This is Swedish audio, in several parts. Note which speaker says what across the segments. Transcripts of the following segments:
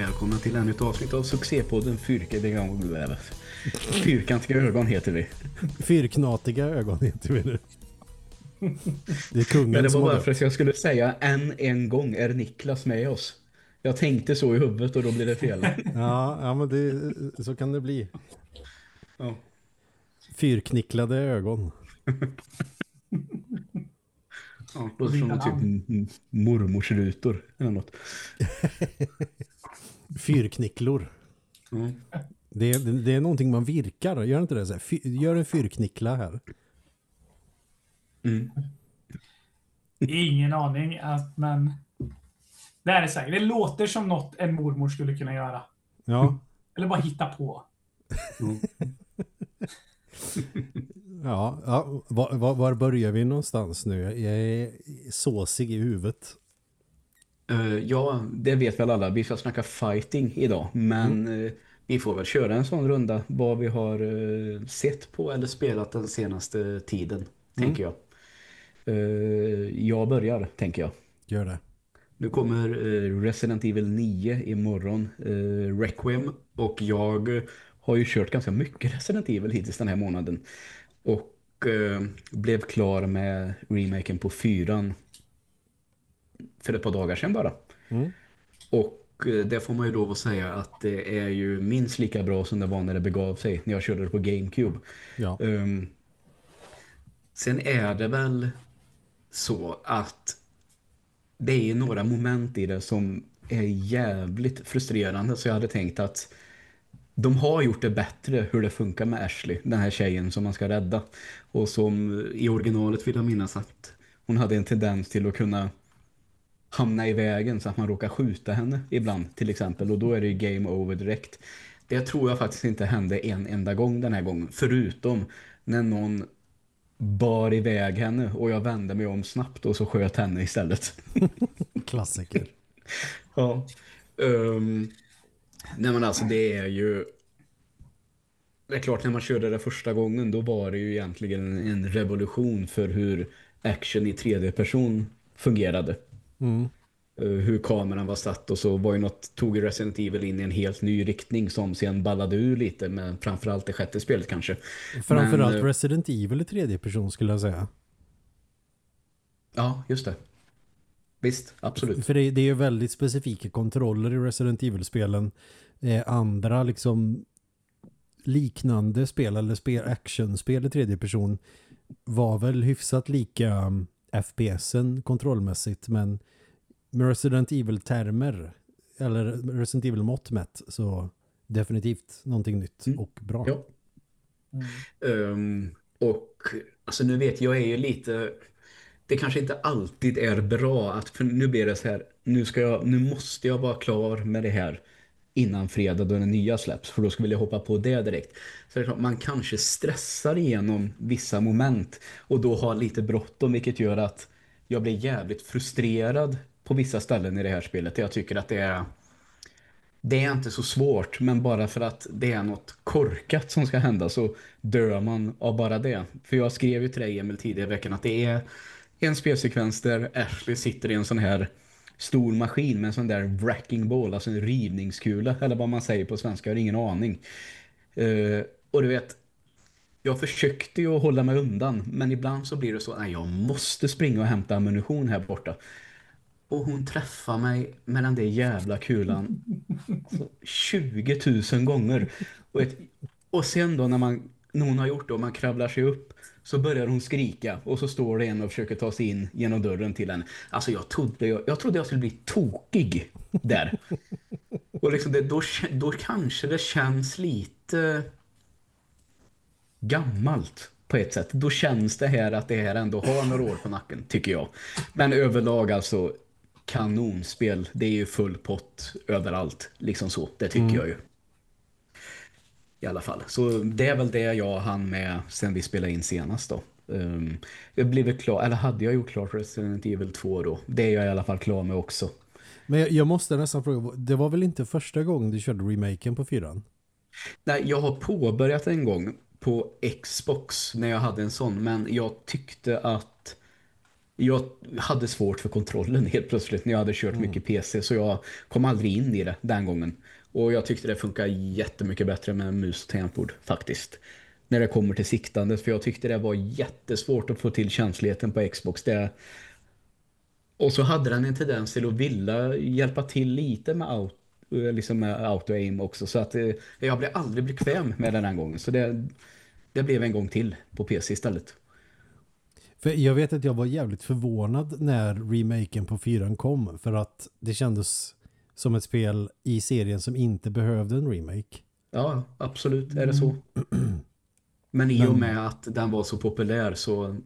Speaker 1: Välkomna till ännu ett avsnitt av succépodden Fyrkantiga, Fyrkantiga ögon heter vi.
Speaker 2: Fyrknatiga ögon heter vi nu. Det är kungen
Speaker 1: Men det var bara för att jag skulle säga än en gång är Niklas med oss. Jag tänkte så i huvudet och då blir det fel.
Speaker 2: Ja, ja men det, så kan det bli.
Speaker 1: Ja.
Speaker 2: Fyrknicklade ögon.
Speaker 1: Ja, låter som typ m- m- mormorsrutor eller något.
Speaker 2: Fyrknicklor.
Speaker 1: Ja.
Speaker 2: Det, är- det är någonting man virkar, gör inte det? Så här, fy, gör en fyrknickla här.
Speaker 1: Mm.
Speaker 3: Ingen aning, att, men det är säkert. Det låter som något en mormor skulle kunna göra.
Speaker 2: Ja,
Speaker 3: Eller bara hitta på.
Speaker 2: ja, ja var, var, var börjar vi någonstans nu? Jag är såsig i huvudet.
Speaker 1: Eh, ja, det vet väl alla. Vi ska snacka fighting idag. Men eh, vi får väl köra en sån runda. Vad vi har eh, sett på eller spelat den senaste tiden, tänker jag. Jag börjar, tänker jag.
Speaker 2: Gör det.
Speaker 1: Nu kommer Resident Evil 9 imorgon, Requiem. Och jag har ju kört ganska mycket Resident Evil hittills den här månaden. Och blev klar med remaken på fyran för ett par dagar sedan bara.
Speaker 2: Mm.
Speaker 1: Och eh, det får man ju lov att säga att det är ju minst lika bra som det var när det begav sig när jag körde det på Gamecube.
Speaker 2: Ja.
Speaker 1: Ehm, sen är det väl så att det är några moment i det som är jävligt frustrerande så jag hade tänkt att de har gjort det bättre hur det funkar med Ashley, den här tjejen som man ska rädda. Och som i originalet vill jag minnas att hon hade en tendens till att kunna hamna i vägen så att man råkar skjuta henne ibland till exempel och då är det ju game over direkt. Det tror jag faktiskt inte hände en enda gång den här gången förutom när någon bar iväg henne och jag vände mig om snabbt och så sköt henne istället.
Speaker 2: Klassiker.
Speaker 1: Ja. Um, nej men alltså det är ju det är klart när man körde det första gången då var det ju egentligen en, en revolution för hur action i tredje person fungerade.
Speaker 2: Mm.
Speaker 1: Eh, hur kameran var satt och så var ju något, tog Resident Evil in i en helt ny riktning som sen ballade ur lite men framförallt det sjätte spelet kanske.
Speaker 2: Framförallt
Speaker 1: Men, eh,
Speaker 2: Resident Evil i tredje person skulle jag säga.
Speaker 1: Ja, just det. Visst, absolut.
Speaker 2: För det, det är ju väldigt specifika kontroller i Resident Evil-spelen. Eh, andra liksom liknande spel eller spel, actionspel i tredje person var väl hyfsat lika um, FPSen kontrollmässigt men med Resident Evil-termer eller Resident Evil-mått mätt så definitivt någonting nytt
Speaker 1: Mm.
Speaker 2: och bra.
Speaker 1: Ja. Ehm, och alltså nu vet jag är ju lite det kanske inte alltid är bra att för nu blir det så här nu ska jag nu måste jag vara klar med det här innan fredag då den nya släpps för då skulle jag hoppa på det direkt. Så det är klart, man kanske stressar igenom vissa moment och då har lite bråttom vilket gör att jag blir jävligt frustrerad på vissa ställen i det här spelet. Jag tycker att det är det är inte så svårt, men bara för att det är något korkat som ska hända så dör man av bara det. För jag skrev ju till dig Emil tidigare i veckan att det är en spelsekvens där Ashley sitter i en sån här stor maskin med en sån där wrecking ball, alltså en rivningskula, eller vad man säger på svenska, jag har ingen aning. Uh, och du vet, jag försökte ju att hålla mig undan, men ibland så blir det så, nej jag måste springa och hämta ammunition här borta. Och hon träffar mig med den där jävla kulan 20 000 gånger. Och, ett, och sen då när, man, när hon har gjort det och man kravlar sig upp så börjar hon skrika och så står det en och försöker ta sig in genom dörren till henne. Alltså jag trodde jag, jag, trodde jag skulle bli tokig där. Och liksom det, då, då kanske det känns lite gammalt på ett sätt. Då känns det här att det här ändå har några år på nacken, tycker jag. Men överlag alltså kanonspel. Det är ju full pott överallt. Liksom så, det tycker jag ju. I alla fall. Så det är väl det jag hann med sen vi spelade in senast då. Um, jag blev klar, eller hade jag gjort klart Resident Evil 2 då? Det är jag i alla fall klar med också.
Speaker 2: Men jag, jag måste nästan fråga, det var väl inte första gången du körde remaken på fyran?
Speaker 1: Nej, jag har påbörjat en gång på Xbox när jag hade en sån, men jag tyckte att jag hade svårt för kontrollen helt plötsligt när jag hade kört mycket PC så jag kom aldrig in i det den gången. Och jag tyckte det funkar jättemycket bättre med mus och tangentbord faktiskt. När det kommer till siktandet för jag tyckte det var jättesvårt att få till känsligheten på Xbox. Det... Och så hade den en tendens till att vilja hjälpa till lite med, out liksom med auto-aim också. Så att eh, jag blev aldrig bekväm med den här gången. Så det, det blev en gång till på PC istället.
Speaker 2: För jag vet att jag var jävligt förvånad när remaken på fyran kom. För att det kändes som ett spel i serien som inte behövde en remake.
Speaker 1: Ja, absolut är det så. Men i och med att den var så populär så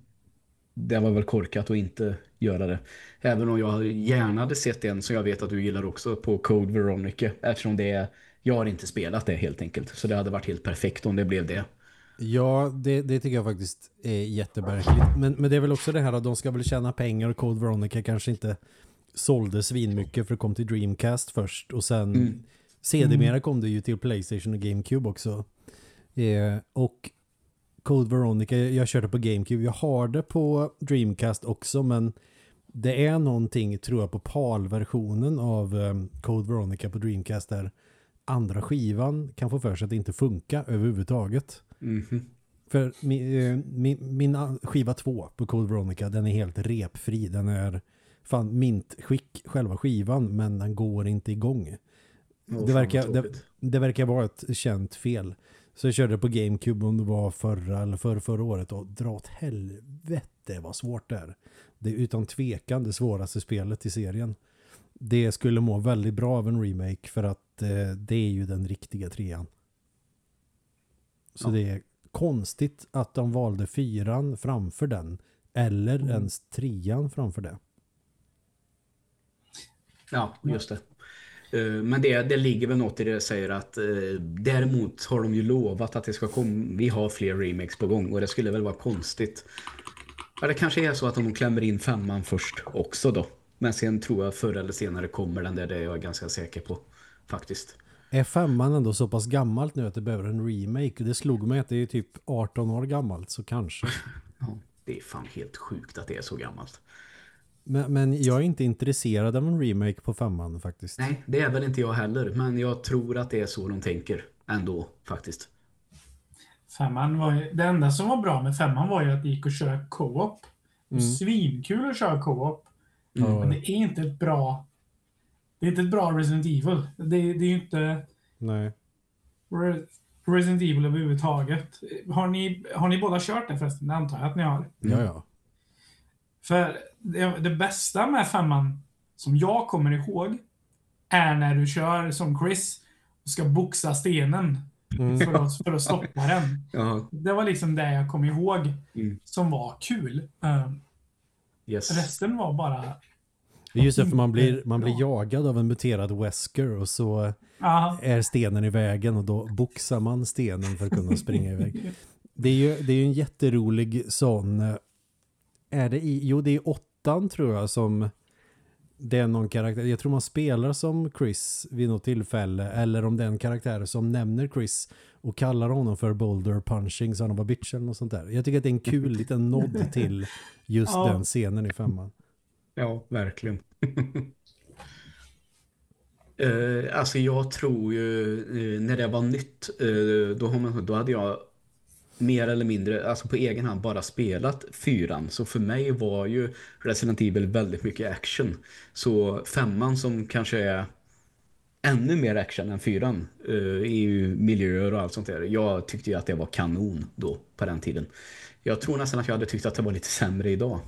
Speaker 1: det var väl korkat att inte göra det. Även om jag gärna hade sett en som jag vet att du gillar också på Code Veronica. Eftersom det är, jag har inte spelat det helt enkelt. Så det hade varit helt perfekt om det blev det.
Speaker 2: Ja, det, det tycker jag faktiskt är jättemärkligt. Men, men det är väl också det här att de ska väl tjäna pengar och Code Veronica kanske inte sålde svin mycket för det kom till Dreamcast först och sen mm. sedermera kom det ju till Playstation och GameCube också. Eh, och Code Veronica, jag körde på GameCube, jag har det på Dreamcast också men det är någonting tror jag på PAL-versionen av um, Code Veronica på Dreamcast där andra skivan kan få för sig att det inte funkar överhuvudtaget.
Speaker 1: Mm -hmm.
Speaker 2: För min, eh, min, min, skiva 2 på Code Veronica, den är helt repfri. Den är fan mintskick själva skivan, men den går inte igång. Oh, det, verkar, det, det, verkar vara ett känt fel. Så jag körde på Gamecube om det var förra eller förra, förra året och dra åt helvete vad svårt det är. Det är utan tvekan det svåraste spelet i serien. Det skulle må väldigt bra av en remake för att eh, det är ju den riktiga trean. Så ja. det är konstigt att de valde fyran framför den. Eller mm. ens trean framför det.
Speaker 1: Ja, just det. Eh, men det, det ligger väl något i det jag säger att eh, däremot har de ju lovat att det ska komma, vi har fler remakes på gång och det skulle väl vara konstigt. Ja, det kanske är så att de klämmer in femman först också då. Men sen tror jag förr eller senare kommer den där, det är jag ganska säker på faktiskt.
Speaker 2: Är femman ändå så pass gammalt nu att det behöver en remake? Det slog mig att det är typ 18 år gammalt, så kanske.
Speaker 1: ja, det är fan helt sjukt att det är så gammalt.
Speaker 2: Men, men, jag är inte intresserad av en remake på femman faktiskt.
Speaker 1: Nej, det är väl inte jag heller. Men jag tror att det är så de tänker ändå faktiskt.
Speaker 3: Femman var ju, det enda som var bra med femman var ju att det gick att köra co-op. Mm. Svinkul att köra co-op. Mm. Men det är inte ett bra det är inte ett bra Resident Evil. Det, det är ju inte
Speaker 2: Nej.
Speaker 3: Resident Evil överhuvudtaget. Har ni, har ni båda kört det förresten? Det antar jag att ni har.
Speaker 2: Ja, ja.
Speaker 3: För det, det, bästa med femman som jag kommer ihåg är när du kör som Chris och ska boxa stenen mm. för, att, för att stoppa den.
Speaker 1: Ja.
Speaker 3: Det var liksom det jag kom ihåg
Speaker 1: mm.
Speaker 3: som var kul. Uh,
Speaker 1: yes.
Speaker 3: Resten var bara...
Speaker 2: Det är just därför man blir, man blir jagad av en muterad Wesker och så
Speaker 3: Aha.
Speaker 2: är stenen i vägen och då boxar man stenen för att kunna springa iväg. Det är ju det är en jätterolig sån eh, är det i, jo det är åttan tror jag som det är någon karaktär, jag tror man spelar som Chris vid något tillfälle eller om det är en karaktär som nämner Chris och kallar honom för Boulder Punching son of a bitch eller något sånt där. Jag tycker att det är en kul liten nod till just ja. den scenen i femman.
Speaker 1: Ja, verkligen. uh, alltså jag tror ju uh, när det var nytt uh, då, då hade jag mer eller mindre, alltså på egen hand bara spelat fyran. Så för mig var ju Resident Evil väldigt mycket action. Så femman som kanske är ännu mer action än fyran eh, uh, i miljöer och allt sånt där. Jag tyckte ju att det var kanon då på den tiden. Jag tror nästan att jag hade tyckt att det var lite sämre idag.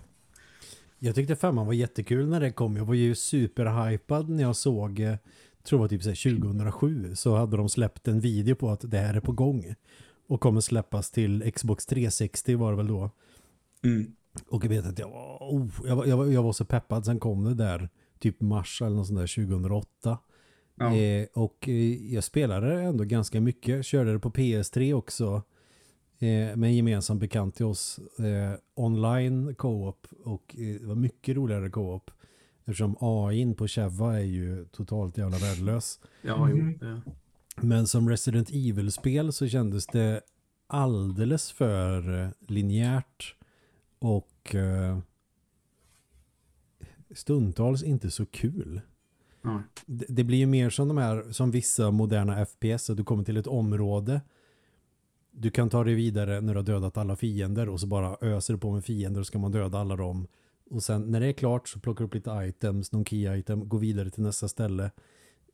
Speaker 2: Jag tyckte femman var jättekul när det kom. Jag var ju superhypad när jag såg, jag tror jag var typ 2007, så hade de släppt en video på att det här är på gång och kommer släppas till Xbox 360 var det väl då.
Speaker 1: Mm.
Speaker 2: Och jag vet att jag var, oh, jag, var, jag, var, jag var så peppad. Sen kom det där typ mars eller något sånt där 2008. Ja. Eh, och eh, jag spelade ändå ganska mycket. Körde det på PS3 också. Eh, med en gemensam bekant till oss. Eh, online co-op. Och eh, det var mycket roligare co-op. Eftersom AI på Cheva är ju totalt jävla värdelös.
Speaker 1: Ja, jo. Ja.
Speaker 2: Men som Resident Evil-spel så kändes det alldeles för eh, linjärt och uh, stundtals inte så kul. Det, det blir ju mer som de här, som vissa moderna FPS, att du kommer till ett område du kan ta dig vidare när du har dödat alla fiender och så bara öser på med fiender och ska man döda alla dem. Och sen när det är klart så plockar du upp lite items, någon key item, går vidare till nästa ställe.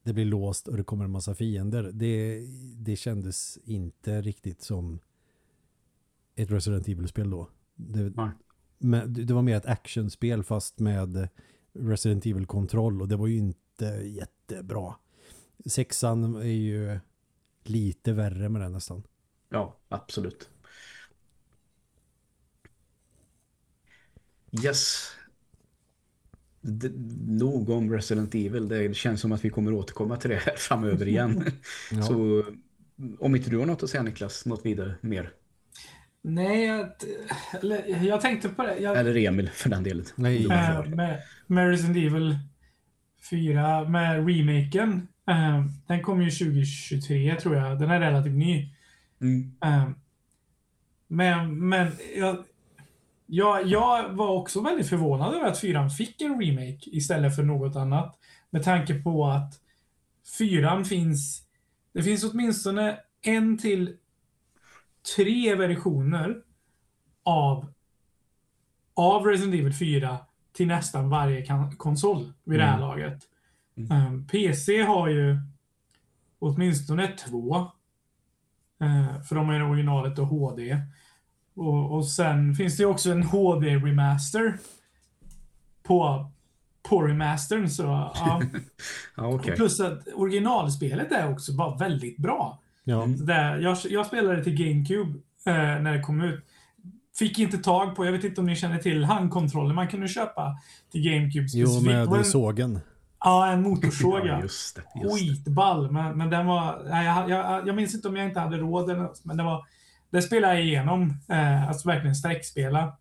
Speaker 2: Det blir låst och det kommer en massa fiender. Det, det kändes inte riktigt som ett Resident Evil-spel då. Det, men det var mer ett actionspel fast med Resident Evil-kontroll och det var ju inte jättebra. Sexan är ju lite värre med den nästan.
Speaker 1: Ja, absolut. Yes. Nog om Resident Evil. Det känns som att vi kommer återkomma till det här framöver igen.
Speaker 2: Ja.
Speaker 1: Så om inte du har något att säga Niklas, något vidare mer.
Speaker 3: Nej, jag, eller, jag tänkte på det. Jag,
Speaker 1: Eller Emil för den delen.
Speaker 2: Nej.
Speaker 1: Klar.
Speaker 3: med, med Resident Evil 4, med remaken. Eh, den kom ju 2023 tror jag. Den är relativt ny.
Speaker 1: Mm.
Speaker 3: Eh, men men jag, jag, jag var också väldigt förvånad över att 4 fick en remake istället för något annat. Med tanke på att 4 finns... Det finns åtminstone en till tre versioner av, av Resident Evil 4 till nästan varje konsol vid det här
Speaker 1: Mm.
Speaker 3: laget.
Speaker 1: Mm.
Speaker 3: Um, PC har ju åtminstone två. Uh, för de är originalet och HD. Och, och sen finns det också en HD-remaster på, på remastern. Så, ja.
Speaker 1: Ja, okej.
Speaker 3: Plus att originalspelet är också bara väldigt bra.
Speaker 2: Ja.
Speaker 3: Där, jag, jag spelade till GameCube eh, när det kom ut. Fick inte tag på, jag vet inte om ni känner till handkontroller man kunde köpa till GameCube
Speaker 2: Jo,
Speaker 3: specifikt. Det var
Speaker 2: med
Speaker 3: en,
Speaker 2: sågen.
Speaker 3: ja, en motorsåg.
Speaker 1: Ja.
Speaker 3: Skitball, men, men den var... Nej, jag, jag, jag minns inte om jag inte hade råd eller något, men det var... Det spelar jag igenom. Eh, alltså verkligen sträckspela.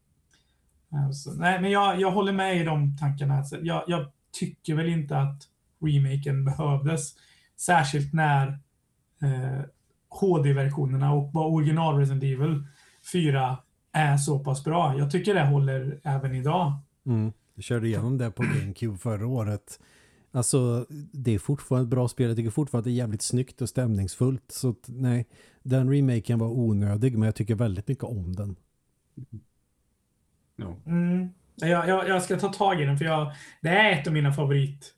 Speaker 3: Alltså, eh, nej, men jag, jag håller med i de tankarna. Alltså, jag, jag tycker väl inte att remaken behövdes. Särskilt när eh, HD-versionerna och original Resident Evil 4 är så pass bra. Jag tycker det håller även idag.
Speaker 2: Mm. Jag körde igenom det på GameCube förra året. Alltså, det är fortfarande ett bra spel. Jag tycker fortfarande att det är jävligt snyggt och stämningsfullt. Så att, nej, den remaken var onödig, men jag tycker väldigt mycket om den.
Speaker 1: Ja.
Speaker 3: Mm. Jag, jag, jag ska ta tag i den för jag, det är ett av mina favorit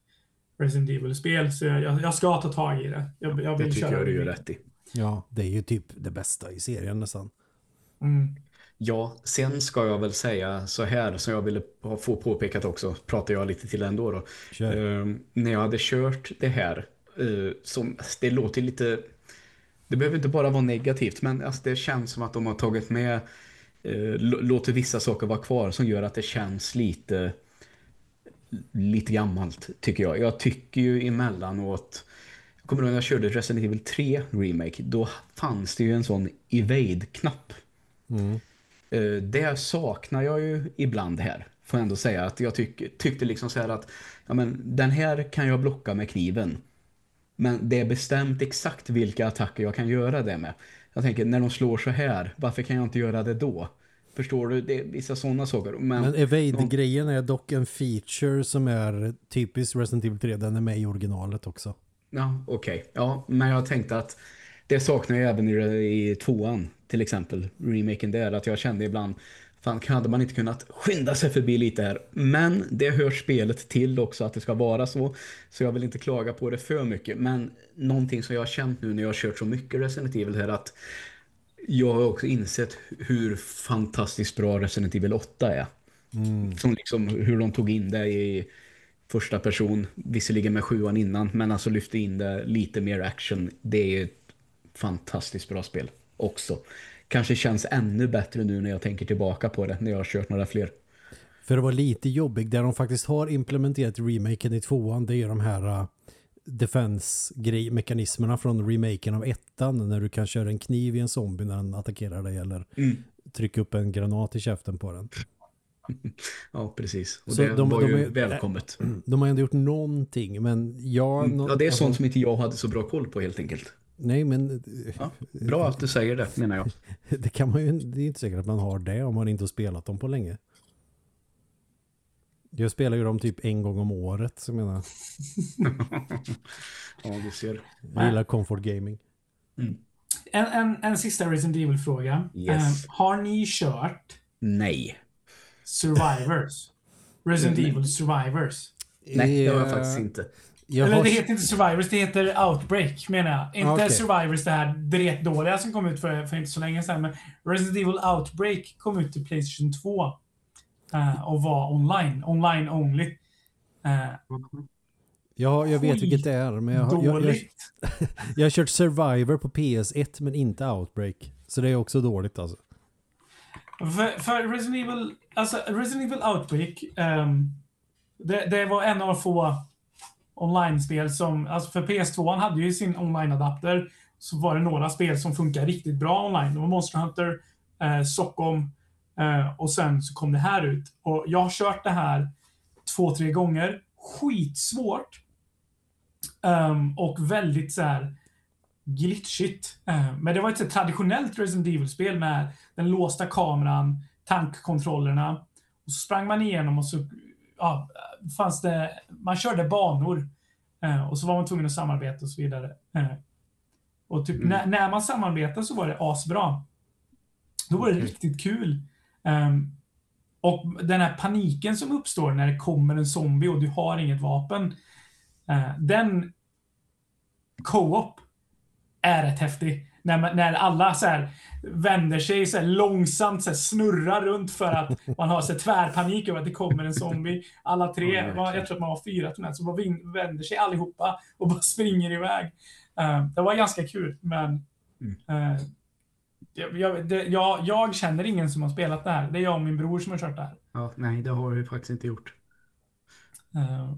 Speaker 3: Resident Evil-spel. Så jag, jag, ska ta tag i det. Jag, jag
Speaker 1: Det
Speaker 3: vill
Speaker 1: tycker
Speaker 3: köra
Speaker 1: jag du gör rätt i.
Speaker 2: Ja, det är ju typ det bästa i serien nästan.
Speaker 3: Mm.
Speaker 1: Ja, sen ska jag väl säga så här som jag ville få påpekat också, pratar jag lite till ändå då. Eh, när jag hade kört det här, eh, som, det låter lite, det behöver inte bara vara negativt, men alltså, det känns som att de har tagit med, lå- låter vissa saker vara kvar som gör att det känns lite, lite gammalt tycker jag. Jag tycker ju emellanåt, jag kommer ihåg när jag körde Resident Evil 3 Remake, då fanns det ju en sån evade-knapp.
Speaker 2: Mm.
Speaker 1: Eh, Det saknar jag ju ibland här. Får jag ändå säga att jag tyck, tyckte liksom så här att ja, men, den här kan jag blocka med kniven. Men det är bestämt exakt vilka attacker jag kan göra det med. Jag tänker, när de slår så här, varför kan jag inte göra det då? Förstår du? Det är vissa sådana saker. Men,
Speaker 2: Men
Speaker 1: de-
Speaker 2: Evade-grejen är dock en feature som är typiskt Resident Evil 3. Den är med i originalet också.
Speaker 1: Ja, okej. Ja, men jag tänkte att det saknar jag även i, i tvåan till exempel. Remaken där, att jag kände ibland fan, hade man inte kunnat skynda sig förbi lite här? Men det hör spelet till också att det ska vara så. Så jag vill inte klaga på det för mycket. Men någonting som jag har känt nu när jag har kört så mycket Resident Evil här att jag har också insett hur fantastiskt bra Resident Evil 8 är. Som liksom hur de tog in det i första person, visserligen med sjuan innan, men alltså lyfte in det lite mer action. Det är ett fantastiskt bra spel också. Kanske känns ännu bättre nu när jag tänker tillbaka på det, när jag har kört några fler.
Speaker 2: För det var lite jobbigt. Där de faktiskt har implementerat remaken i tvåan, det är de här uh, defense-mekanismerna från remaken av ettan. När du kan köra en kniv i en zombie när den attackerar dig eller
Speaker 1: Mm.
Speaker 2: trycka upp en granat i käften på den.
Speaker 1: Ja, precis. Och
Speaker 2: Så
Speaker 1: det
Speaker 2: de-
Speaker 1: var
Speaker 2: de
Speaker 1: ju
Speaker 2: är-
Speaker 1: välkommet.
Speaker 2: De har ändå gjort någonting, men jag...
Speaker 1: Mm. Ja, det är
Speaker 2: alltså,
Speaker 1: sånt som inte jag hade så bra koll på helt enkelt.
Speaker 2: Nej, men uh,
Speaker 1: Ja, bra att du säger det, menar jag.
Speaker 2: det kan man ju... Det är inte säkert att man har det om man inte har spelat dem på länge. Jag spelar ju dem typ en gång om året, jag menar.
Speaker 1: ja, du ser.
Speaker 2: Jag gillar comfort gaming.
Speaker 3: En, en, en sista Resident Evil-fråga.
Speaker 1: Yes.
Speaker 3: Eh, har ni kört
Speaker 1: Nej.
Speaker 3: Survivors? Resident. Evil Survivors?
Speaker 1: Nej, det har jag
Speaker 2: Eh,
Speaker 1: faktiskt inte.
Speaker 2: Jag
Speaker 3: Eller
Speaker 2: har...
Speaker 3: det heter inte Survivors, det heter Outbreak menar jag. Inte
Speaker 2: Ah, okej.
Speaker 3: Survivors det här dretdåliga som kom ut för, för inte så länge sedan. Men Resident Evil Outbreak kom ut till Playstation 2. eh, och var online. Online only. Uh,
Speaker 2: jag, jag vet vilket det är, men jag, har- jag, jag, jag har kört Survivor på PS1, men inte Outbreak. Så det är också dåligt alltså.
Speaker 3: För, för Resident Evil, alltså Resident Evil Outbreak, ehm, det, det var en av få online-spel som, alltså för PS2 hade ju sin online-adapter, så var det några spel som funkar riktigt bra online. Det var Monster Hunter, eh, Stockholm eh, och sen så kom det här ut. Och jag har kört det här två, tre gånger. Skitsvårt. Um, och väldigt så här glitchigt. Uh, men det var ett traditionellt Resident Evil-spel med den låsta kameran, tankkontrollerna. Och så sprang man igenom och så ja, fanns det, man körde banor. Eh, och så var man tvungen att samarbeta och så vidare. Eh, och typ
Speaker 1: Mm.
Speaker 3: när, när man samarbetade så var det asbra. Då var det
Speaker 1: Okej.
Speaker 3: riktigt kul. Ehm, och den här paniken som uppstår när det kommer en zombie och du har inget vapen. eh, den co-op är rätt häftig. När, man, när alla så här vänder sig så här långsamt, så här snurrar runt för att man har så här tvärpanik över att det kommer en zombie. Alla tre,
Speaker 1: Ja,
Speaker 3: var, jag tror att man var fyra till så bara vin- vänder sig allihopa och bara springer iväg. Eh, det var ganska kul, men
Speaker 1: Mm.
Speaker 3: eh, jag, det, jag, jag känner ingen som har spelat det här. Det är jag och min bror som har kört det här.
Speaker 1: Ja, nej, det har ju faktiskt inte gjort.
Speaker 3: Eh,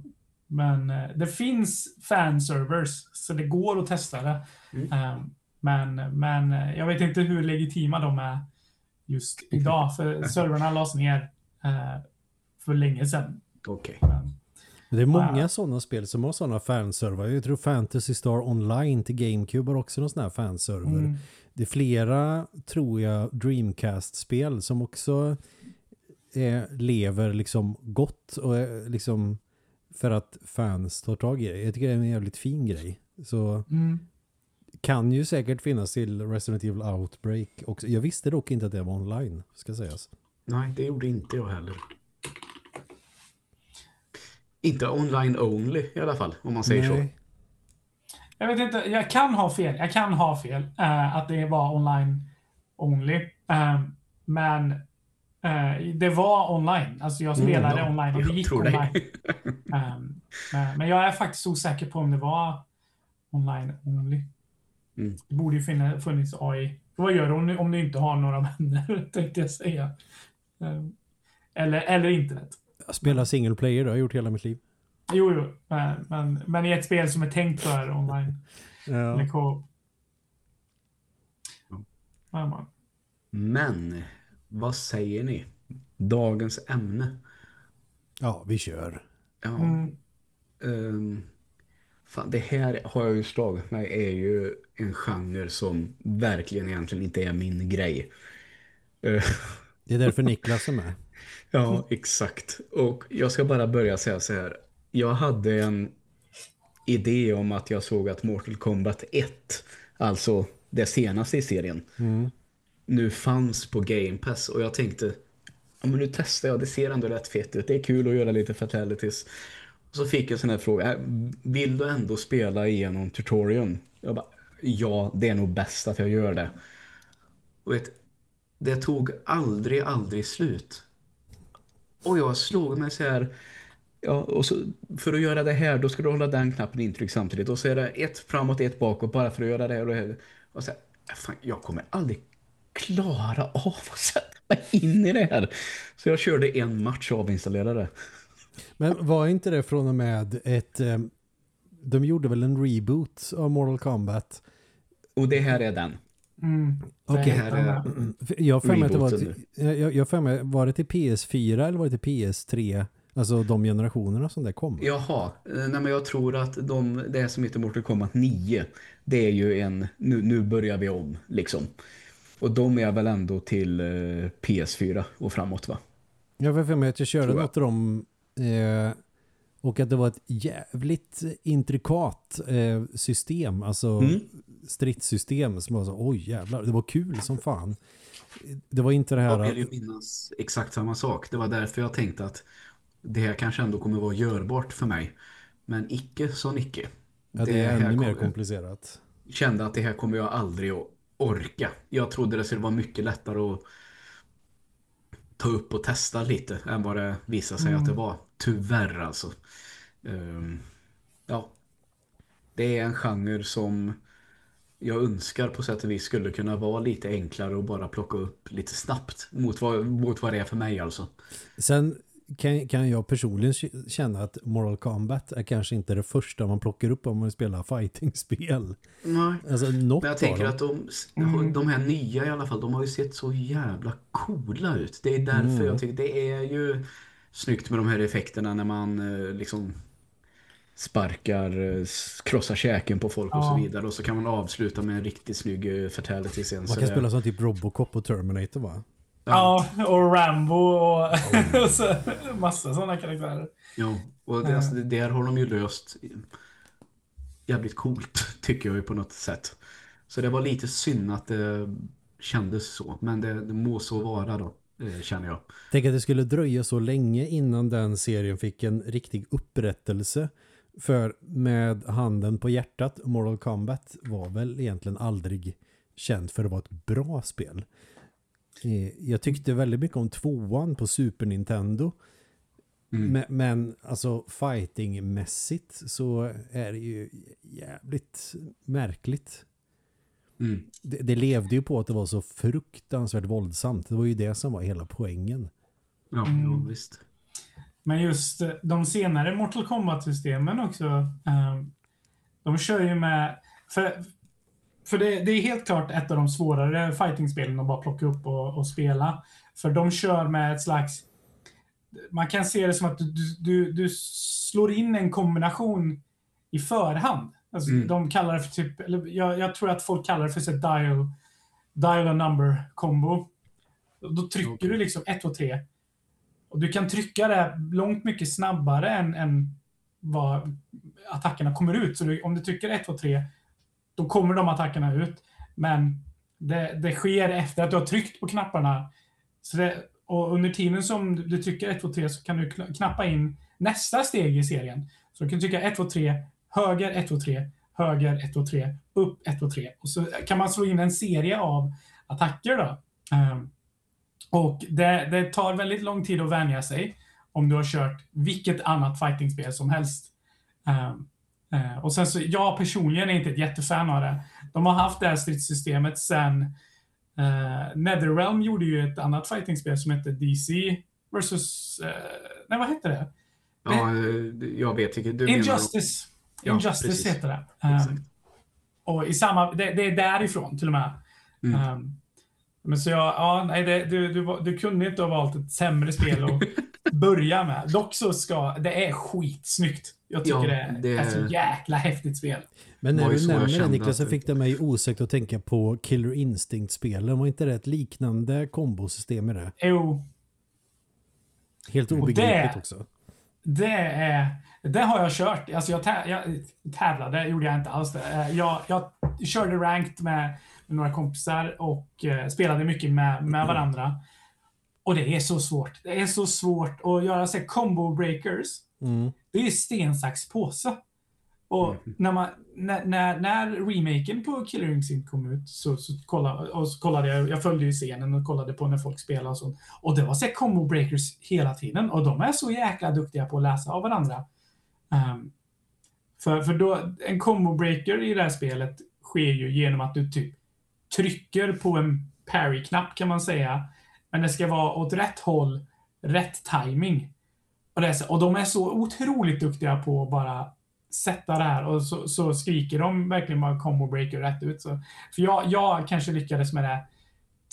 Speaker 3: Men det finns fanservers, så det går att testa det.
Speaker 1: Mm.
Speaker 3: Eh, Men, men eh, jag vet inte hur legitima de är just idag, för servrarna lades ner eh, för länge sedan.
Speaker 1: Okej.
Speaker 3: Men
Speaker 2: det är många
Speaker 3: Wow.
Speaker 2: sådana spel som har sådana fanserver. Jag tror Fantasy Star Online till GameCube har också någon sån här fanserver.
Speaker 3: mm,
Speaker 2: Det är flera, tror jag, Dreamcast-spel som också eh, lever liksom gott och är liksom för att fans tar tag i det. Jag tycker det är en jävligt fin grej. Så
Speaker 3: mm.
Speaker 2: Kan ju säkert finnas till Resident Evil Outbreak också. Jag visste dock inte att det var online, ska sägas.
Speaker 1: Nej, det gjorde inte jag heller. Inte online only i alla fall, om man säger så.
Speaker 2: Nej.
Speaker 3: Jag vet inte, jag kan ha fel. Jag kan ha fel eh, att det var online only. Eh, men eh, det var online. Alltså jag
Speaker 1: Mm,
Speaker 3: spelade
Speaker 1: ja,
Speaker 3: online och det gick
Speaker 1: det.
Speaker 3: online. Men- men jag är faktiskt osäker på om det var online only.
Speaker 1: Mm.
Speaker 3: Det borde ju finna, funnits AI. Vad gör du om du, om du inte har några vänner, tänkte jag säga. Eh, eller, eller internet.
Speaker 2: Jag spelar single player, det har jag gjort hela mitt liv.
Speaker 3: Jo, jo. Men, men, men i ett spel som är tänkt för online.
Speaker 2: Ja.
Speaker 3: co
Speaker 1: Ja.
Speaker 3: Ja, man.
Speaker 1: Men, vad säger ni? Dagens ämne.
Speaker 2: ja, vi kör.
Speaker 1: Ja,
Speaker 3: Mm.
Speaker 1: ehm, fan, det här har jag ju slagit mig är ju en genre som verkligen egentligen inte är min grej. Eh,
Speaker 2: Det är därför Niklas är med.
Speaker 1: Ja, exakt. Och jag ska bara börja säga så här. Jag hade en idé om att jag såg att Mortal Kombat 1, alltså det senaste i serien,
Speaker 2: Mm.
Speaker 1: nu fanns på Game Pass. Och jag tänkte, ja men nu testar jag, det ser ändå rätt fett ut. Det är kul att göra lite fatalities. Och så fick jag en sån här fråga, "Äh, vill du ändå spela igenom tutorialen? Jag bara, ja det är nog bäst att jag gör det. Och vet, det tog aldrig, aldrig slut. Och jag slog mig så här, ja, och så, för att göra det här då ska du hålla den knappen intryck samtidigt. Och så är det ett framåt, ett bakåt bara för att göra det här och det här. Och så här, fan, jag kommer aldrig klara av att sätta mig in i det här. Så jag körde en match och avinstallerade.
Speaker 2: Men var inte det från och med ett... eh, De gjorde väl en reboot av Mortal Kombat?
Speaker 1: Och det här är den.
Speaker 3: Mm.
Speaker 2: Okej.
Speaker 1: Det här är
Speaker 2: För Jag har för mig att det var, till, jag, jag har för mig, var det till PS4 eller var det till PS3? Alltså de generationerna som det kom.
Speaker 1: Jaha, eh, nej men jag tror att de, det som heter Mortal Kombat 9, det är ju en, nu, nu börjar vi om liksom. Och de är väl ändå till eh, PS4 och framåt va?
Speaker 2: Jag för mig att jag körde
Speaker 1: jag.
Speaker 2: något av dem Eh, och att det var ett jävligt intrikat eh, system, alltså mm. stridssystem som var så, oj jävlar, det var kul som fan. Det var inte det här...
Speaker 1: Jag vill ju minnas exakt samma sak. Det var därför jag tänkte att det här kanske ändå kommer vara görbart för mig. Men icke så Nicke.
Speaker 2: Ja, det, det är ännu mer komplicerat.
Speaker 1: Kände att det här kommer jag aldrig att orka. Jag trodde det skulle vara mycket lättare att ta upp och testa lite än vad det visade sig mm. att det var. Tyvärr alltså. Um, ja. Det är en genre som jag önskar på sätt och vis skulle kunna vara lite enklare och bara plocka upp lite snabbt mot vad, mot vad det är för mig alltså.
Speaker 2: Sen kan, kan jag personligen känna att Moral Combat är kanske inte det första man plockar upp om man spelar fighting-spel.
Speaker 1: Nej, alltså, men jag tänker att de, mm. de här nya i alla fall, de har ju sett så jävla coola ut. Det är därför mm. jag tycker det är ju snyggt med de här effekterna när man eh, liksom sparkar, eh, krossar käken på folk ja. och så vidare. Och så kan man avsluta med en riktigt snygg eh, fatality sen.
Speaker 2: Man kan spela som typ Robocop och Terminator va?
Speaker 3: Ja, och Rambo och, och så, massa sådana karaktärer.
Speaker 1: Ja, och det, alltså, det där har de ju löst jävligt coolt tycker jag ju på något sätt. Så det var lite synd att det kändes så. Men det, det må så vara då, eh, känner jag.
Speaker 2: Tänk att det skulle dröja så länge innan den serien fick en riktig upprättelse. För med handen på hjärtat, Mortal Kombat var väl egentligen aldrig känt för att vara ett bra spel. Eh, jag tyckte väldigt mycket om tvåan på Super Nintendo. Mm. Men, men alltså fightingmässigt så är det ju jävligt märkligt. Mm. Det, det, levde ju på att det var så fruktansvärt våldsamt. Det var ju det som var hela poängen.
Speaker 1: Ja, mm. visst.
Speaker 3: Men just eh, de senare Mortal Kombat-systemen också, eh, de kör ju med... För, för det, det, är helt klart ett av de svårare fightingspelen att bara plocka upp och, och, spela. För de kör med ett slags... Man kan se det som att du, du, du slår in en kombination i förhand. Alltså, mm. De kallar det för typ... Eller jag, jag, tror att folk kallar det för så dial, dial a number combo. Då trycker okay. du liksom 1, 2, 3 och du kan trycka det långt mycket snabbare än, än vad attackerna kommer ut. Så du, om du trycker 1, 2, 3, då kommer de attackerna ut. Men det, det sker efter att du har tryckt på knapparna. Så det, och under tiden som du trycker 1, 2, 3 så kan du knappa in nästa steg i serien. Så du kan trycka 1, 2, 3, höger 1, 2, 3, höger 1, 2, 3, upp 1, 2, 3. Och så kan man slå in en serie av attacker då. Um, och det, det, tar väldigt lång tid att vänja sig om du har kört vilket annat fightingspel som helst. Um, och sen så, jag personligen är inte ett jättefan av det. De har haft det här stridssystemet sen uh, Netherrealm gjorde ju ett annat fightingspel som hette DC versus... Uh, nej, vad hette det?
Speaker 1: Ja, jag vet inte. Du
Speaker 3: Injustice. Menar... Injustice ja, heter det. Um, och i samma, det, det, är därifrån till och med. Mm. Um, men så jag, ja, nej, det, du, du, du kunde inte ha valt ett sämre spel att börja med. Dock så ska, det är skitsnyggt. Jag tycker ja, det, är, det är så jäkla häftigt spel.
Speaker 2: Men när du nämner det Niklas så fick det mig osökt att tänka på Killer Instinct-spelen. Var inte det ett liknande kombosystem i det?
Speaker 3: Jo.
Speaker 2: Helt obegripligt också.
Speaker 3: Det är... Det har jag kört. Alltså jag, tä, jag tävlade, gjorde jag inte alls det. Jag, jag körde ranked med med några kompisar och eh, spelade mycket med, med mm. varandra. Och det är så svårt. Det är så svårt att göra så combo breakers. Mm. Det är sten, sax, påse. Och mm. när, man, när, när, när remaken på Killer Instinct kom ut så, så, kollade, och så kollade jag, jag följde ju scenen och kollade på när folk spelade och sånt. Och det var så combo breakers hela tiden. Och de är så jäkla duktiga på att läsa av varandra. Um, för, för då, en combo breaker i det här spelet sker ju genom att du typ trycker på en parry-knapp kan man säga. Men det ska vara åt rätt håll, rätt timing. Och, det så, och de är så otroligt duktiga på att bara sätta det här och så, så skriker de verkligen bara combo breaker rätt ut. Så, för jag, jag kanske lyckades med det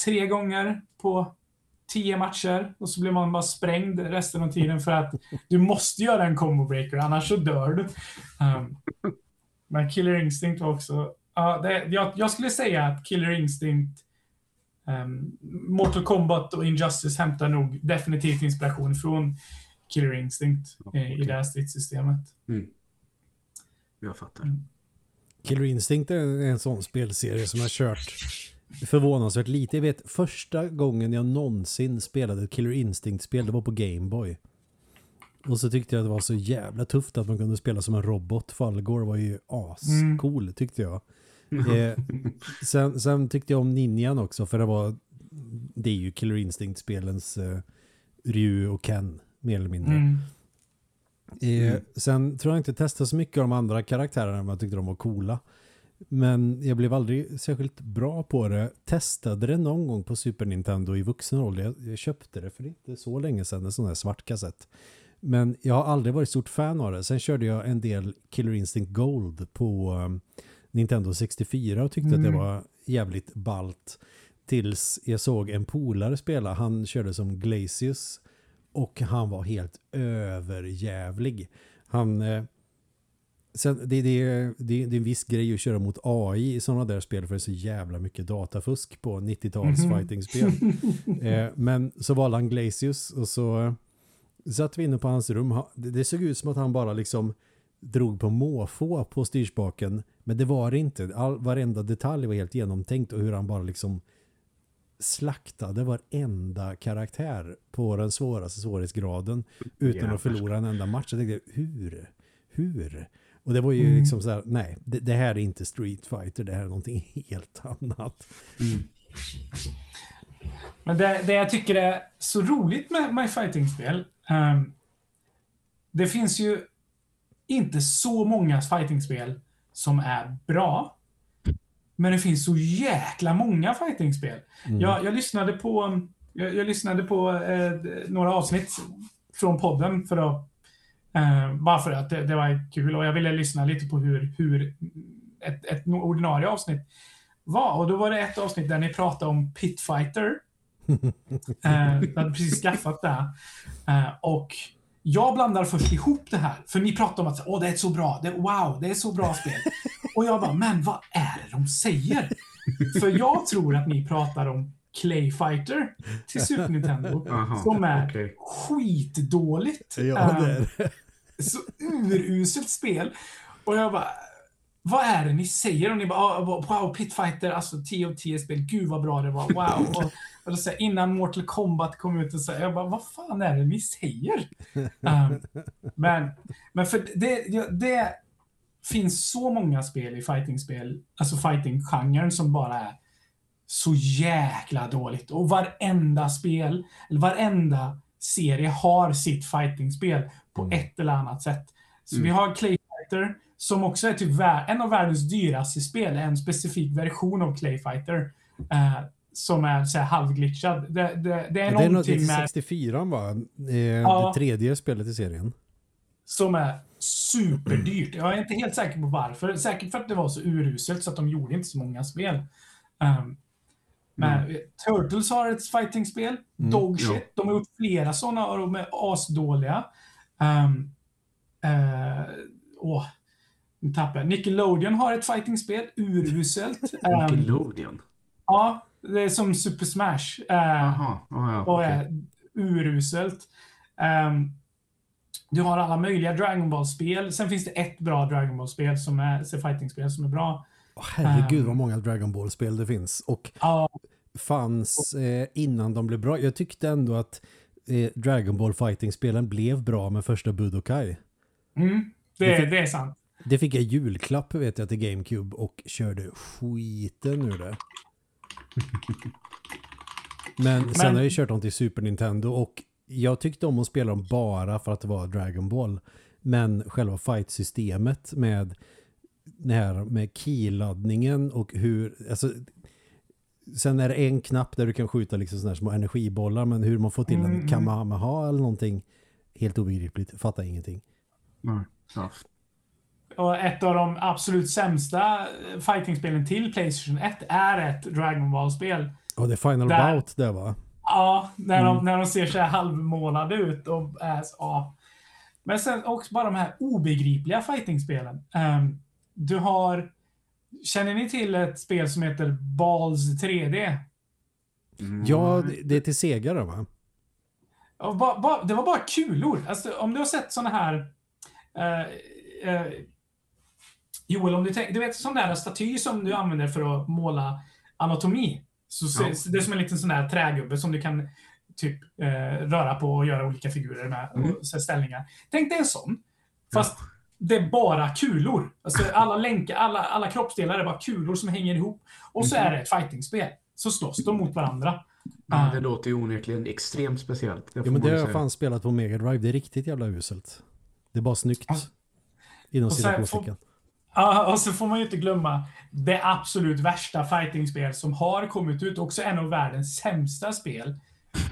Speaker 3: tre gånger på tio matcher och så blir man bara sprängd resten av tiden för att du måste göra en combo breaker annars så dör du. Um, men Killer Instinct var också Uh, det, jag, jag, skulle säga att Killer Instinct, um, Mortal Kombat och Injustice hämtar nog definitivt inspiration från Killer Instinct
Speaker 1: Ja,
Speaker 3: eh, i det här stridssystemet.
Speaker 1: Mm. Jag fattar.
Speaker 3: Mm.
Speaker 2: Killer Instinct är en sån spelserie som jag har kört förvånansvärt lite. Jag vet första gången jag någonsin spelade ett Killer Instinct-spel, det var på Game Boy. Och så tyckte jag att det var så jävla tufft att man kunde spela som en robot. Falgor var ju ascool tyckte jag. Eh, sen, sen tyckte jag om Ninjan också för det var det är ju Killer Instinct-spelens eh, Ryu och Ken mer eller mindre.
Speaker 3: Mm.
Speaker 2: Eh, Sen tror jag inte testade så mycket av de andra karaktärerna men jag tyckte de var coola. Men jag blev aldrig särskilt bra på det. Testade det någon gång på Super Nintendo i vuxen ålder. Jag, jag köpte det för inte så länge sedan, en sån här svart kassett. Men jag har aldrig varit stort fan av det. Sen körde jag en del Killer Instinct Gold på um, Nintendo 64 och tyckte att det
Speaker 3: Mm.
Speaker 2: var jävligt balt. Tills jag såg en polare spela. Han körde som Glacius och han var helt överjävlig. Han... Eh, sen, det, det, det, det är en viss grej att köra mot AI i sådana där spel för det är så jävla mycket datafusk på 90-tals
Speaker 3: Mhm.
Speaker 2: fighting-spel. eh, men så valde han Glacius och så eh, satt vi inne på hans rum. Det, det såg ut som att han bara liksom drog på måfå på styrspaken. Men det var det inte. All, varenda detalj var helt genomtänkt och hur han bara liksom slaktade varenda karaktär på den svåraste svårighetsgraden utan
Speaker 1: Jävlar.
Speaker 2: att förlora en enda match. Jag tänkte, hur? Hur? Och det var ju
Speaker 3: Mm.
Speaker 2: liksom så här, nej, det, det här är inte Street Fighter, det här är någonting helt annat.
Speaker 3: Men det, det jag tycker är så roligt med My Fighting-spel, ehm, det finns ju inte så många fighting-spel som är bra. Men det finns så jäkla många fighting-spel.
Speaker 2: Mm.
Speaker 3: Jag, jag lyssnade på, jag, jag lyssnade på eh, några avsnitt från podden för att, eh, bara för att det, det var kul och jag ville lyssna lite på hur, hur ett, ett ordinarie avsnitt var. Och då var det ett avsnitt där ni pratade om Pitfighter. eh, jag hade precis skaffat det. Eh, och jag blandar först ihop det här. För ni pratar om att Åh, det är så bra. Det, wow, det är så bra spel. Och jag bara, men vad är det de säger? För jag tror att ni pratar om Clayfighter till Super Nintendo.
Speaker 1: Aha,
Speaker 3: som är
Speaker 1: okej.
Speaker 3: skitdåligt.
Speaker 2: Ja, det är det.
Speaker 3: så uruselt spel. Och jag bara, vad är det ni säger? Och ni bara, ah, wow, Pitfighter, alltså 10 av 10 spel, gud vad bra det var, wow. Och, och då säger, innan Mortal Kombat kom ut, och så, jag bara, vad fan är det ni säger? Um, men, men för det, det, finns så många spel i fightingspel, alltså fighting-genren som bara är så jäkla dåligt. Och varenda spel, eller varenda serie har sitt fightingspel på
Speaker 2: Mm.
Speaker 3: ett eller annat sätt. Så
Speaker 1: Mm.
Speaker 3: vi har Clayfighter, som också är typ en av världens dyraste spel, en specifik version av Clayfighter. Eh, som är så här halvglitchad. Det, det, det är
Speaker 2: Det är något
Speaker 3: någonting
Speaker 2: till
Speaker 3: med
Speaker 2: 64 va? Eh,
Speaker 3: Ja.
Speaker 2: Det tredje spelet i serien.
Speaker 3: som är superdyrt. Jag är inte helt säker på varför. Säkert för att det var så uruselt så att de gjorde inte så många spel. Um, men eh, Turtles har ett fighting-spel.
Speaker 2: Mm,
Speaker 3: Dogshit.
Speaker 1: ja.
Speaker 3: De har gjort flera sådana och de är asdåliga. Um, uh, åh, nu tappade jag. Nickelodeon har ett fighting-spel. Uruselt. Um,
Speaker 1: Nickelodeon.
Speaker 3: ja, det är som Super Smash. Uh,
Speaker 1: Jaha, ja, ja,
Speaker 3: och är uruselt. Ehm, du har alla möjliga Dragon Ball-spel. Sen finns det ett bra Dragon Ball-spel som är fighting-spel som är bra.
Speaker 2: Åh, herregud
Speaker 3: Ehm.
Speaker 2: vad många Dragon Ball-spel det finns. Och
Speaker 3: Ja,
Speaker 2: fanns eh, innan de blev bra. Jag tyckte ändå att eh, Dragon Ball Fighting-spelen blev bra med första Budokai.
Speaker 3: mm, det,
Speaker 2: Det fick-
Speaker 3: det är sant.
Speaker 2: Det fick jag julklapp vet jag till GameCube och körde skiten ur det. Men sen
Speaker 3: Men-
Speaker 2: har jag kört dem till Super Nintendo och jag tyckte om att spela dem bara för att det var Dragon Ball. Men själva fight-systemet med det här med keyladdningen och hur, alltså sen är det en knapp där du kan skjuta liksom sådana här små energibollar men hur man får till
Speaker 3: Mm,
Speaker 2: en
Speaker 3: mm.
Speaker 2: Kamehameha eller någonting helt obegripligt, fattar ingenting.
Speaker 1: Nej, ja.
Speaker 3: Och ett av de absolut sämsta eh, fighting-spelen till Playstation 1 är ett Dragon Ball-spel.
Speaker 2: Och det är Final
Speaker 3: Där-
Speaker 2: Bout det va?
Speaker 3: Ja, när,
Speaker 2: Mm.
Speaker 3: de, när de ser så här halvmånade ut och är så, ja. Men sen också bara de här obegripliga fighting-spelen. Ehm, du har... Känner ni till ett spel som heter Balls 3D?
Speaker 1: Mm,
Speaker 2: Ja, det- är till Sega då va?
Speaker 3: Bara, bara, det var bara kulor. Alltså, om du har sett såna här... Uh, uh, Joel, om du tänker... Du vet sån där staty som du använder för att måla anatomi. Så, ja. Det är som en liten sån där trägubbe som du kan typ uh, röra på och göra olika figurer med. Mm. Och ställningar. Tänk dig en sån. Fast ja. det är bara kulor. Alltså alla länkar, alla, alla kroppsdelar är bara kulor som hänger ihop. Och så mm. är det ett fightingspel. Så slåss de mot varandra.
Speaker 1: Ja, det låter ju onekligen extremt speciellt.
Speaker 2: Ja, men det har jag fan spelat på Mega Drive. Det är riktigt jävla uselt. Det är bara snyggt. Ja. Inom citationstecken.
Speaker 3: Ja, och så får man ju inte glömma det absolut värsta fightingspel som har kommit ut. Också en av världens sämsta spel.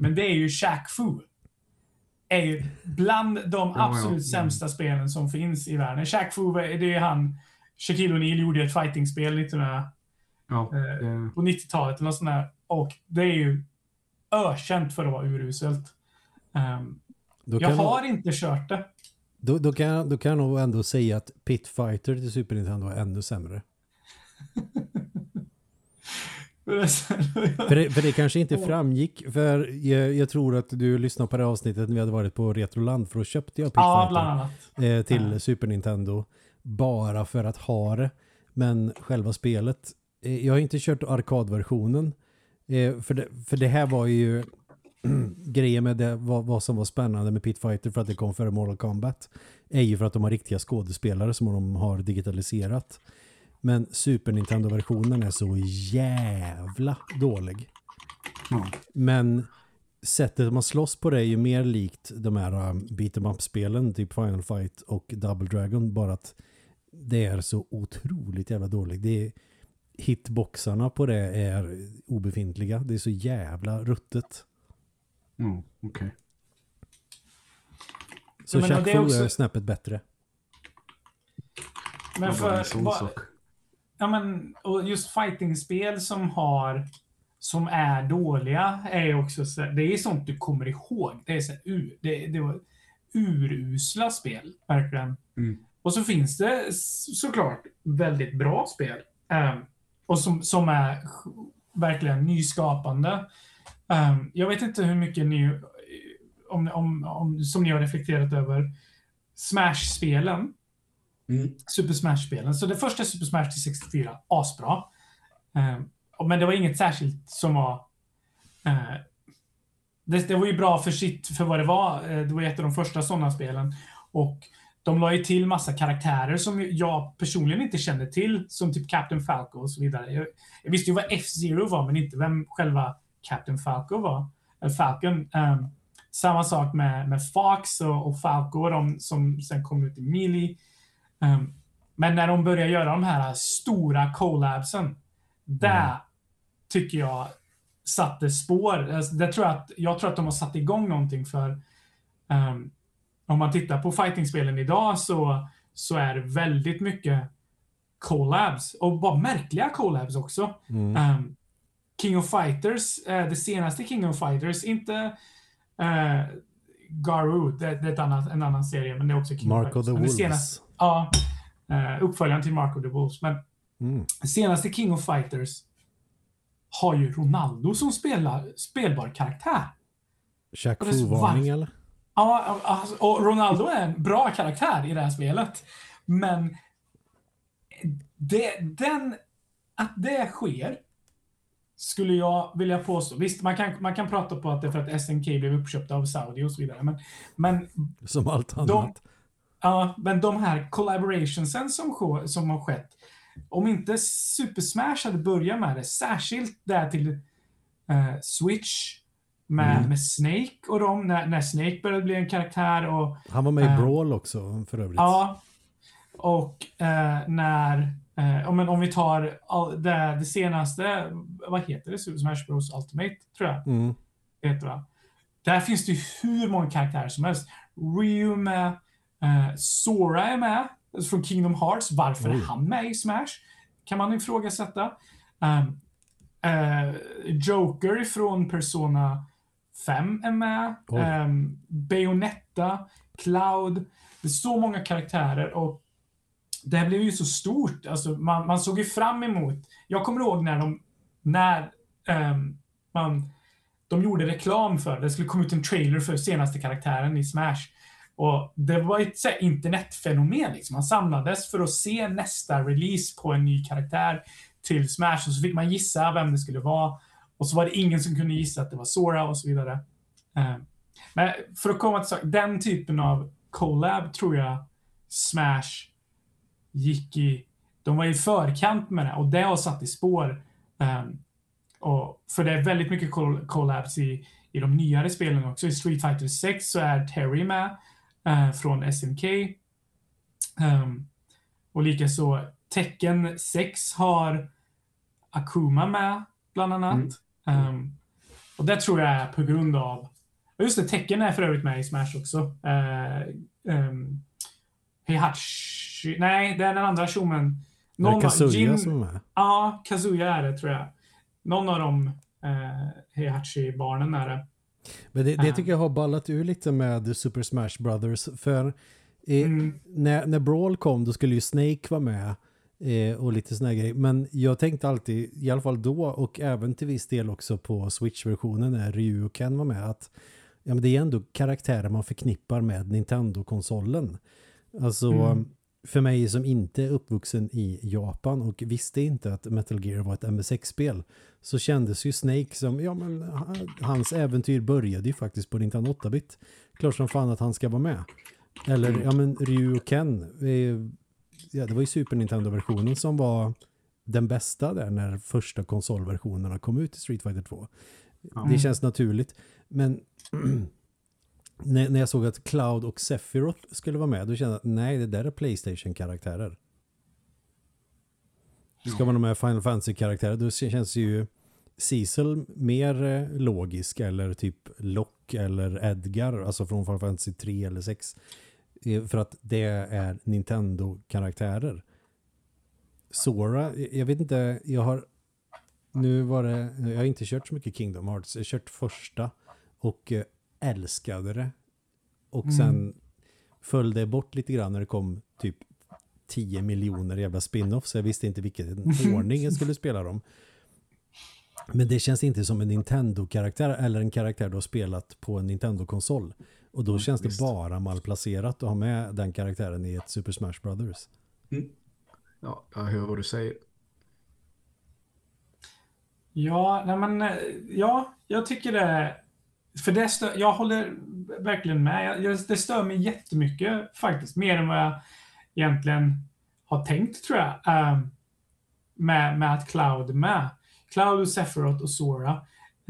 Speaker 3: Men det är ju Shaq Fu. Är ju bland de absolut ja. sämsta spelen som finns i världen. Shaq Fu, det är han... Shaquille O'Neal gjorde ett fightingspel 1900, ja, eh, på 90-talet. Eller sånt där. Och det är ju ökänt för att vara uruselt. Um, jag har nog, inte kört det.
Speaker 2: Då, då, kan jag, då kan jag nog ändå säga att Pit Fighter till Super Nintendo är ännu sämre. för, det, för det kanske inte framgick, för jag, jag, tror att du lyssnade på det avsnittet när vi hade varit på Retroland, för då köpte jag Pit
Speaker 3: ja,
Speaker 2: eh, till ja. Super Nintendo bara för att ha det. Men själva spelet, eh, jag har inte kört arkadversionen, Eh, för, det, för det här var ju grejen med det, vad, vad, som var spännande med Pit Fighter för att det kom före Mortal Kombat är ju för att de har riktiga skådespelare som de har digitaliserat. Men Super Nintendo-versionen är så jävla dålig. Mm. Men sättet man slåss på det är ju mer likt de här um, beat'em up-spelen, typ Final Fight och Double Dragon, bara att det är så otroligt jävla dåligt. Det är hitboxarna på det är obefintliga. Det är så jävla ruttet.
Speaker 1: Mm, okej. Okay.
Speaker 2: Så ja, Jack är, också... är snäppet bättre.
Speaker 3: Men för... Ja, men och just fightingspel som har som är dåliga är också så, det är sånt du kommer ihåg. Det är så ur, det, det var urusla spel, verkligen. Mm. Och så finns det såklart väldigt bra spel. Um, och som, som är verkligen nyskapande. Um, jag vet inte hur mycket ni, om, om, om, som ni har reflekterat över Smash-spelen. Mm. Super Smash-spelen. Så det första Super Smash till 64, asbra. Um, men det var inget särskilt som var... Uh, det, det, var ju bra för sitt, för vad det var. Uh, det var ett av de första sådana spelen. Och de la ju till massa karaktärer som jag personligen inte kände till, som typ Captain Falco och så vidare. Jag, jag visste ju vad F-Zero var, men inte vem själva Captain Falco var. Eller Falcon. Um, samma sak med, med Fox och, och Falco, de som sen kom ut i Melee. Um, men när de börjar göra de här stora collabsen, där mm. tycker jag satte spår. Alltså, det tror jag, att, jag tror att de har satt igång någonting för um, om man tittar på fightingspelen idag så, så är det väldigt mycket collabs och bara märkliga collabs också. Mm. Um, King of Fighters, uh, det senaste King of Fighters, inte uh, Garou, det, det, är annat, en annan serie, men det är också King
Speaker 2: Mark of,
Speaker 3: the
Speaker 2: Wolves.
Speaker 3: Senaste, ja, uh, uppföljaren till Mark of the Wolves. Men mm. senaste King of Fighters har ju Ronaldo som spelar, spelbar karaktär.
Speaker 2: Jack Fu-varning eller?
Speaker 3: Ja, alltså, och Ronaldo är en bra karaktär i det här spelet. Men det, den, att det sker skulle jag vilja påstå. Visst, man kan, man kan prata på att det är för att SNK blev uppköpta av Saudi och så vidare. Men, men
Speaker 2: som allt annat.
Speaker 3: De, ja, men de här collaborationsen som, som har skett. Om inte Super Smash hade börjat med det, särskilt där till uh, Switch med, mm. med Snake och dem, när, när Snake började bli en karaktär. Och,
Speaker 2: Han var med i Brawl också för övrigt.
Speaker 3: Ja. Och äh, när, äh, men om vi tar all, det, det, senaste, vad heter det? Super Smash Bros Ultimate, tror jag. Mm. Det heter va? Där finns det hur många karaktärer som helst. Ryu med, äh, Sora är med, alltså från Kingdom Hearts. Varför Oj. är han med i Smash? Kan man ifrågasätta. Um, Joker från Persona 5 är med. Um, Bayonetta, Cloud. Det är så många karaktärer och det blev ju så stort. Alltså, man, man såg ju fram emot. Jag kommer ihåg när de, när um, man de gjorde reklam för, det skulle komma ut en trailer för senaste karaktären i Smash. Och det var ett så här, internetfenomen. Liksom. Man samlades för att se nästa release på en ny karaktär till Smash och så fick man gissa vem det skulle vara. Och så var det ingen som kunde gissa att det var Sora och så vidare. Um, men för att komma till sak, den typen av collab tror jag Smash gick i, de var i förkant med det och det har satt i spår. Um, och, för det är väldigt mycket collabs i, i de nyare spelen också. I Street Fighter 6 så är Terry med uh, från SNK. Um, ehm, och likaså Tekken 6 har Akuma med, bland annat. Mm. Um, och det tror jag är på grund av... Just det, Tekken är för övrigt med i Smash också. Uh, um, Heihachi... Nej, det är den andra tjomen.
Speaker 2: Någon är det Kazuya Jin, som är?
Speaker 3: Ja, Kazuya är det tror jag. Någon av de eh, Heihachi-barnen är det.
Speaker 2: Men det, det uh. tycker jag har ballat ur lite med Super Smash Brothers. För eh, mm. när, när Brawl kom då skulle ju Snake vara med eh, och lite såna grejer. Men jag tänkte alltid, i alla fall då och även till viss del också på Switch-versionen när Ryu och Ken var med att ja, men det är ändå karaktärer man förknippar med Nintendo-konsolen. Alltså mm. För mig som inte är uppvuxen i Japan och visste inte att Metal Gear var ett MSX-spel så kändes ju Snake som, ja men hans äventyr började ju faktiskt på Nintendo 8-bit. Klart som fan att han ska vara med. Eller, ja men Ryu och Ken, eh, ja, det var ju Super Nintendo-versionen som var den bästa där när första konsolversionerna kom ut i Street Fighter 2. Mm. Det känns naturligt. Men när, när jag såg att Cloud och Sephiroth skulle vara med, då kände jag att nej, det där är Playstation-karaktärer. Ska man ha med Final Fantasy-karaktärer, då känns ju Cecil mer eh, logisk eller typ Lock eller Edgar, alltså från Final Fantasy 3 eller 6. Eh, för att det är Nintendo-karaktärer. Sora, jag vet inte, jag har nu var det, jag har inte kört så mycket Kingdom Hearts, jag har kört första och eh, älskade det. Och mm. sen föll det bort lite grann när det kom typ 10 miljoner jävla spin-offs. Så jag visste inte vilken ordning jag skulle spela dem. Men det känns inte som en Nintendo-karaktär eller en karaktär du har spelat på en Nintendo-konsol. Och då mm, känns visst. det bara malplacerat att ha med den karaktären i ett Super Smash Brothers.
Speaker 1: Mm. Ja, jag hör vad du säger.
Speaker 3: Ja, nej men, eh, ja, jag tycker det för det stör, jag håller verkligen med. Jag, det stör mig jättemycket faktiskt. Mer än vad jag egentligen har tänkt tror jag. Um, med, med att Cloud är med. Cloud och Sephiroth och Sora.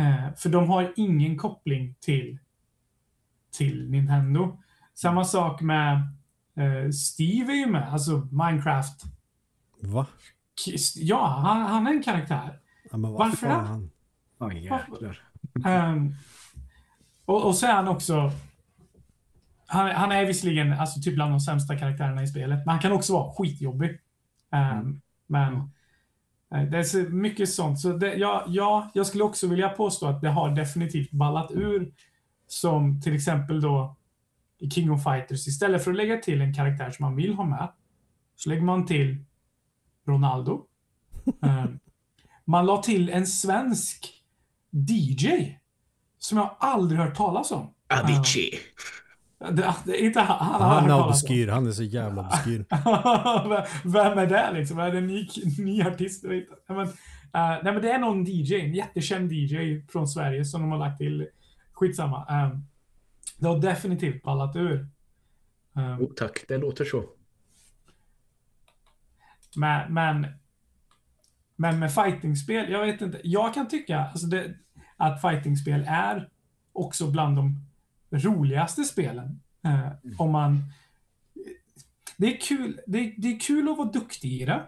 Speaker 3: Uh, för de har ingen koppling till, till Nintendo. Samma sak med uh, Steve är ju med. Alltså Minecraft.
Speaker 2: Va?
Speaker 3: Ja, han, han är en karaktär.
Speaker 2: Ja, Varför det?
Speaker 1: Oj, jäklar.
Speaker 3: Um, och, och så är han också... Han, han, är visserligen alltså, typ bland de sämsta karaktärerna i spelet, men han kan också vara skitjobbig. Um, mm. Men uh, det är så mycket sånt. Så det, ja, ja, jag skulle också vilja påstå att det har definitivt ballat ur. Som till exempel då i King of Fighters. Istället för att lägga till en karaktär som man vill ha med, så lägger man till Ronaldo. um, man la till en svensk DJ som jag aldrig hört talas om.
Speaker 1: Avicii.
Speaker 3: Det, det, inte han, han,
Speaker 2: han är obskyr, han är så jävla obskyr.
Speaker 3: Vem är det liksom? Är det en ny, ny artist? Men, uh, nej men det är någon DJ, en jättekänd DJ från Sverige som de har lagt till. Skitsamma. Um, det har definitivt ballat ur.
Speaker 1: Um, oh, tack, det låter så.
Speaker 3: Men, men, men med fightingspel, jag vet inte. Jag kan tycka, alltså det, att fightingspel är också bland de roligaste spelen. Eh, mm. Om man... Det är, kul, det, är, det är kul att vara duktig i det.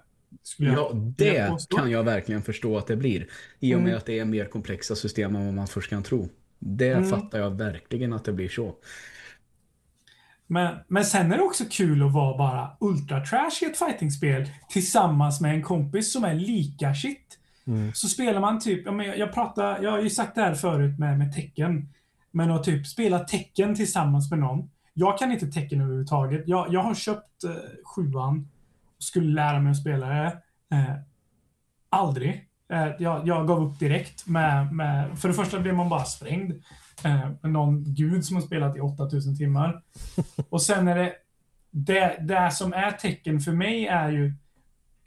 Speaker 1: Ja, det kan jag verkligen förstå att det blir. I och med mm. att det är mer komplexa system än vad man först kan tro. Det mm. fattar jag verkligen att det blir så.
Speaker 3: Men, men sen är det också kul att vara bara ultra trash i ett fightingspel tillsammans med en kompis som är lika shit. Mm. Så spelar man typ, jag, jag, pratar, jag har ju sagt det här förut med, med tecken. Men att typ spela tecken tillsammans med någon. Jag kan inte tecken överhuvudtaget. Jag, jag har köpt eh, sjuan och skulle lära mig att spela det. Eh, aldrig. Eh, jag, jag gav upp direkt med, med... För det första blev man bara sprängd. Eh, med någon gud som har spelat i 8000 timmar. Och sen är det... Det, det som är tecken för mig är ju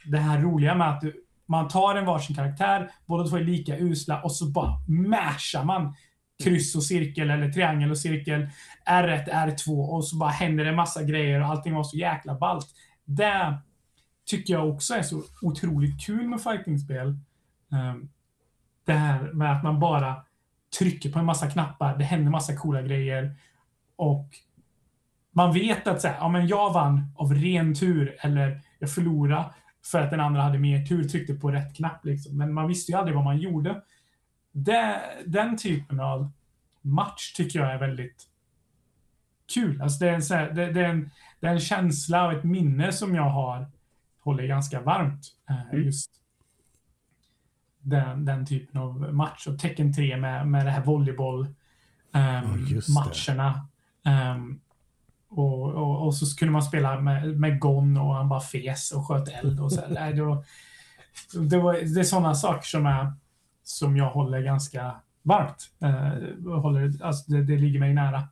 Speaker 3: det här roliga med att du, man tar en varsin karaktär, båda två är lika usla och så bara mashar man kryss och cirkel eller triangel och cirkel, R1, R2 och så bara händer det en massa grejer och allting var så jäkla ballt. Det tycker jag också är så otroligt kul med fightingspel. Ehm, det här med att man bara trycker på en massa knappar, det händer massa coola grejer och man vet att så här, ja, men jag vann av ren tur eller jag förlorade för att den andra hade mer tur, tryckte på rätt knapp. Liksom. Men man visste ju aldrig vad man gjorde. Det, den typen av match tycker jag är väldigt kul. Alltså det, är en, så här, det, det, är en, det är en känsla och ett minne som jag har håller ganska varmt. Eh, mm. Just den, den typen av match. Och Tecken 3 med, med det här volleyboll-matcherna. Um, um, och, och, och, så kunde man spela med, med Gon och han bara fes och sköt eld och så. Här. det, var, det, var, det är sådana saker som, är, som jag håller ganska varmt. Uh, håller, alltså det, det ligger mig nära.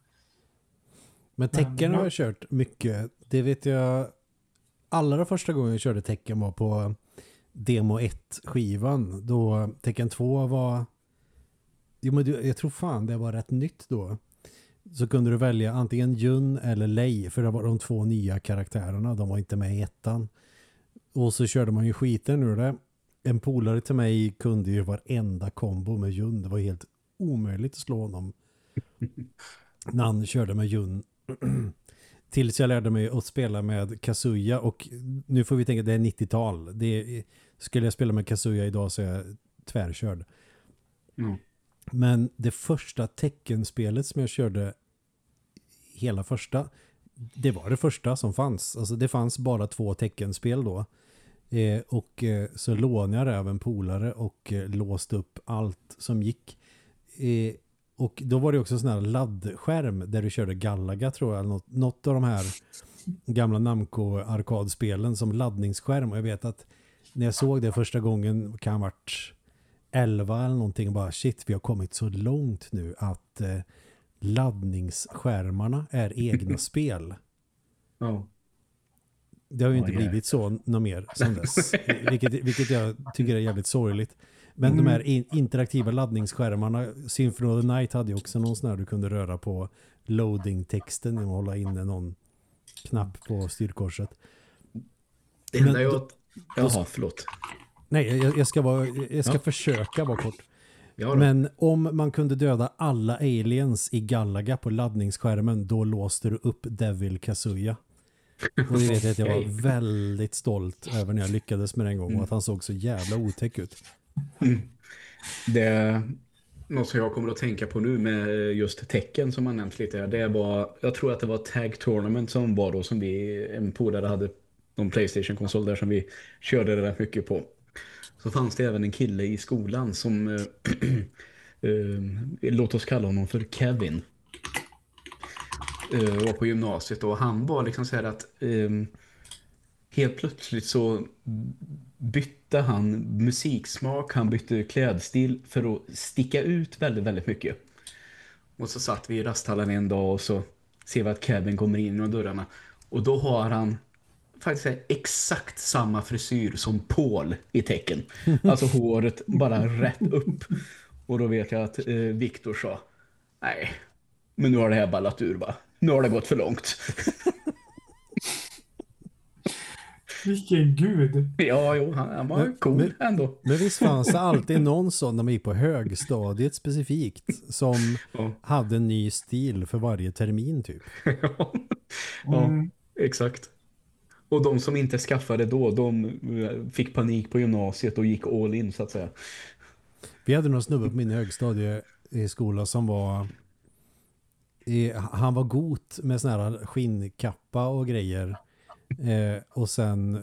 Speaker 2: Men tecken har jag kört mycket. Det vet jag. Allra första gången jag körde tecken var på Demo 1-skivan. Då tecken 2 var... Jo, men jag tror fan det var rätt nytt då så kunde du välja antingen Jun eller Lei för det var de två nya karaktärerna. De var inte med i ettan. Och så körde man ju skiten ur det. En polare till mig kunde ju varenda kombo med Jun. Det var helt omöjligt att slå honom. när han körde med Jun. Tills jag lärde mig att spela med Kazuya och nu får vi tänka det är 90-tal. Skulle jag spela med Kazuya idag så är jag tvärkörd. Mm. Men det första teckenspelet som jag körde hela första, det var det första som fanns. Alltså det fanns bara två teckenspel då. Eh, och eh, så lånade jag det av en polare och eh, låste upp allt som gick. Eh, och då var det också en sån här laddskärm där du körde Galaga tror jag. Något, något av de här gamla Namco-arkadspelen som laddningsskärm. Och jag vet att när jag såg det första gången kan ha varit 11 eller någonting bara shit vi har kommit så långt nu att eh, laddningsskärmarna är egna spel. Ja. Det har ju inte oh, yeah. blivit så något mer som dess. vilket, vilket jag tycker är jävligt sorgligt. Men mm. de här in, interaktiva laddningsskärmarna, Symphony of the Night hade ju också någon sån här du kunde röra på loading-texten och hålla inne någon knapp på styrkorset.
Speaker 1: Det enda jag... Jaha, förlåt.
Speaker 2: Nej, jag, jag ska, vara, jag ska ja. försöka vara kort. Men om man kunde döda alla aliens i Galaga på laddningsskärmen då låste du upp Devil Kazuya. Och det vet att jag var väldigt stolt över när jag lyckades med den gången och att han såg så jävla otäck ut.
Speaker 1: Det är något som jag kommer att tänka på nu med just tecken som man nämnt lite. Det var, jag tror att det var Tag Tournament som var då som vi, en polare hade någon Playstation-konsol där som vi körde det rätt mycket på så fanns det även en kille i skolan som äh, äh, låt oss kalla honom för Kevin äh, var på gymnasiet och han var liksom så här att ehm, helt plötsligt så bytte han musiksmak, han bytte klädstil för att sticka ut väldigt, väldigt mycket. Och så satt vi i rasthallen en dag och så ser vi att Kevin kommer in genom dörrarna. Och då har han faktiskt exakt samma frisyr som Paul i tecken. Alltså håret bara rätt upp. Och då vet jag att eh, Viktor sa nej, men nu har det här ballat ur va. Nu har det gått för långt.
Speaker 3: Vilken gud.
Speaker 1: Ja, jo, han, han var men, cool men, ändå.
Speaker 2: Men visst fanns det alltid någon sån när man gick på högstadiet specifikt som ja. hade en ny stil för varje termin typ.
Speaker 1: ja, ja mm. exakt. Och de som inte skaffade då, de eh, fick panik på gymnasiet och gick all in så att säga.
Speaker 2: Vi hade någon snubbe på min högstadie i skolan som var han var god med sån här skinnkappa och grejer. Eh, och sen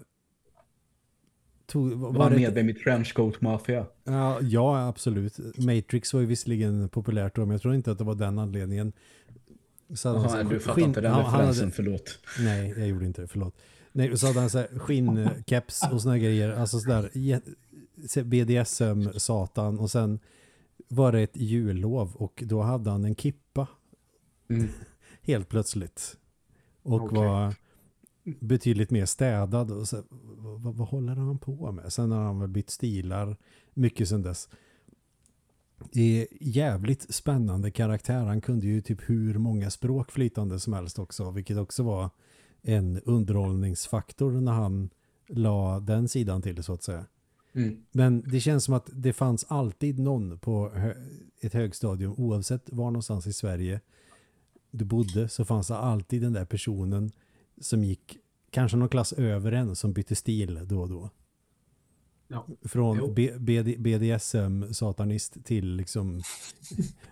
Speaker 1: tog, var, var medlem i Trenchcoat Mafia.
Speaker 2: Ja, ja, absolut. Matrix var ju visserligen populärt då, men jag tror inte att det var den anledningen.
Speaker 1: Så Aha, du fattar inte den referensen, hade, förlåt.
Speaker 2: Nej, jag gjorde inte det, förlåt. Nej, så hade han så här skinnkeps och såna grejer. Alltså sådär BDSM-satan och sen var det ett jullov och då hade han en kippa.
Speaker 1: Mm.
Speaker 2: Helt plötsligt. Och
Speaker 1: Okej.
Speaker 2: var betydligt mer städad. Och så, vad, vad håller han på med? Sen har han väl bytt stilar mycket sen dess. Det är jävligt spännande karaktär. Han kunde ju typ hur många språk flytande som helst också. Vilket också var en underhållningsfaktor när han la den sidan till så att säga.
Speaker 1: Mm.
Speaker 2: Men det känns som att det fanns alltid någon på ett högstadium oavsett var någonstans i Sverige du bodde så fanns det alltid den där personen som gick kanske någon klass över en som bytte stil då och då.
Speaker 1: Ja.
Speaker 2: Från BD BDSM-satanist till liksom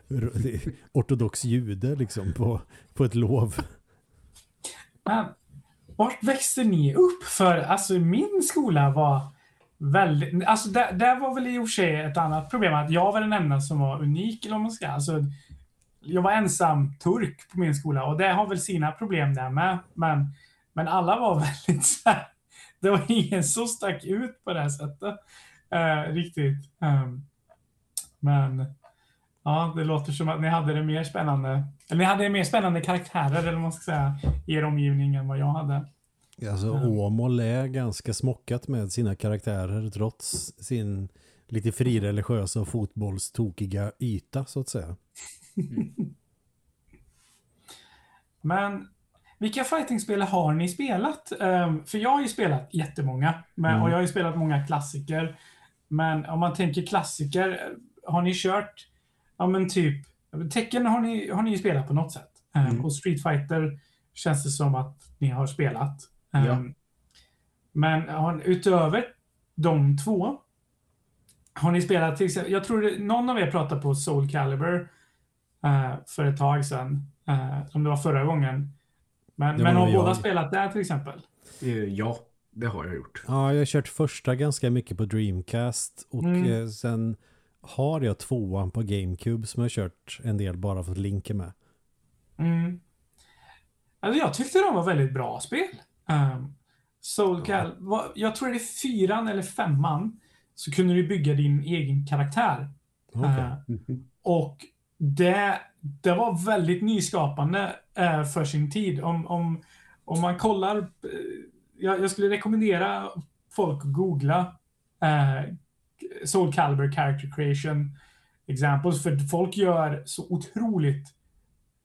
Speaker 2: ortodox jude liksom på, på ett lov.
Speaker 3: Men vart växte ni upp? För alltså min skola var väldigt... Alltså där, där var väl i och för sig ett annat problem. Att jag var den enda som var unik, eller vad man ska. Alltså, jag var ensam turk på min skola och det har väl sina problem där med. Men, men alla var väldigt så här, Det var ingen som stack ut på det här sättet. Eh, riktigt. Um, men ja, det låter som att ni hade det mer spännande. Eller ni hade mer spännande karaktärer, eller vad man ska säga, i er omgivning än vad jag hade.
Speaker 2: Alltså
Speaker 3: Mm.
Speaker 2: Åmål är ganska smockat med sina karaktärer trots sin lite frireligiösa och fotbollstokiga yta så att säga.
Speaker 3: Men vilka fightingspel har ni spelat? Ehm, för jag har ju spelat jättemånga. Men,
Speaker 2: Mm.
Speaker 3: Och jag har ju spelat många klassiker. Men om man tänker klassiker, har ni kört, ja men typ, Tecken har ni, har ni ju spelat på något sätt. Ehm,
Speaker 1: Mm.
Speaker 3: Och Street Fighter känns det som att ni har spelat. Ehm,
Speaker 1: Ja.
Speaker 3: Men har, utöver de två, har ni spelat till exempel, jag tror det, någon av er pratade på Soul Calibur eh, för ett tag sedan. eh, om det var förra gången. Men, men har båda
Speaker 2: jag.
Speaker 3: spelat där till exempel?
Speaker 1: Eh, Ja, det har jag gjort.
Speaker 2: Ja, jag har kört första ganska mycket på Dreamcast och
Speaker 3: Mm.
Speaker 2: eh, sen har jag tvåan på GameCube som jag har kört en del bara för att linka med.
Speaker 3: Mm. Alltså jag tyckte de var väldigt bra spel. Um, Soul Cal, vad- jag tror det är fyran eller femman, så kunde du bygga din egen karaktär.
Speaker 2: Okej.
Speaker 3: Eh, och det, det var väldigt nyskapande eh, för sin tid. Om, om, om man kollar, eh, jag, jag skulle rekommendera folk att googla eh, Soul Calibur Character Creation Examples, för folk gör så otroligt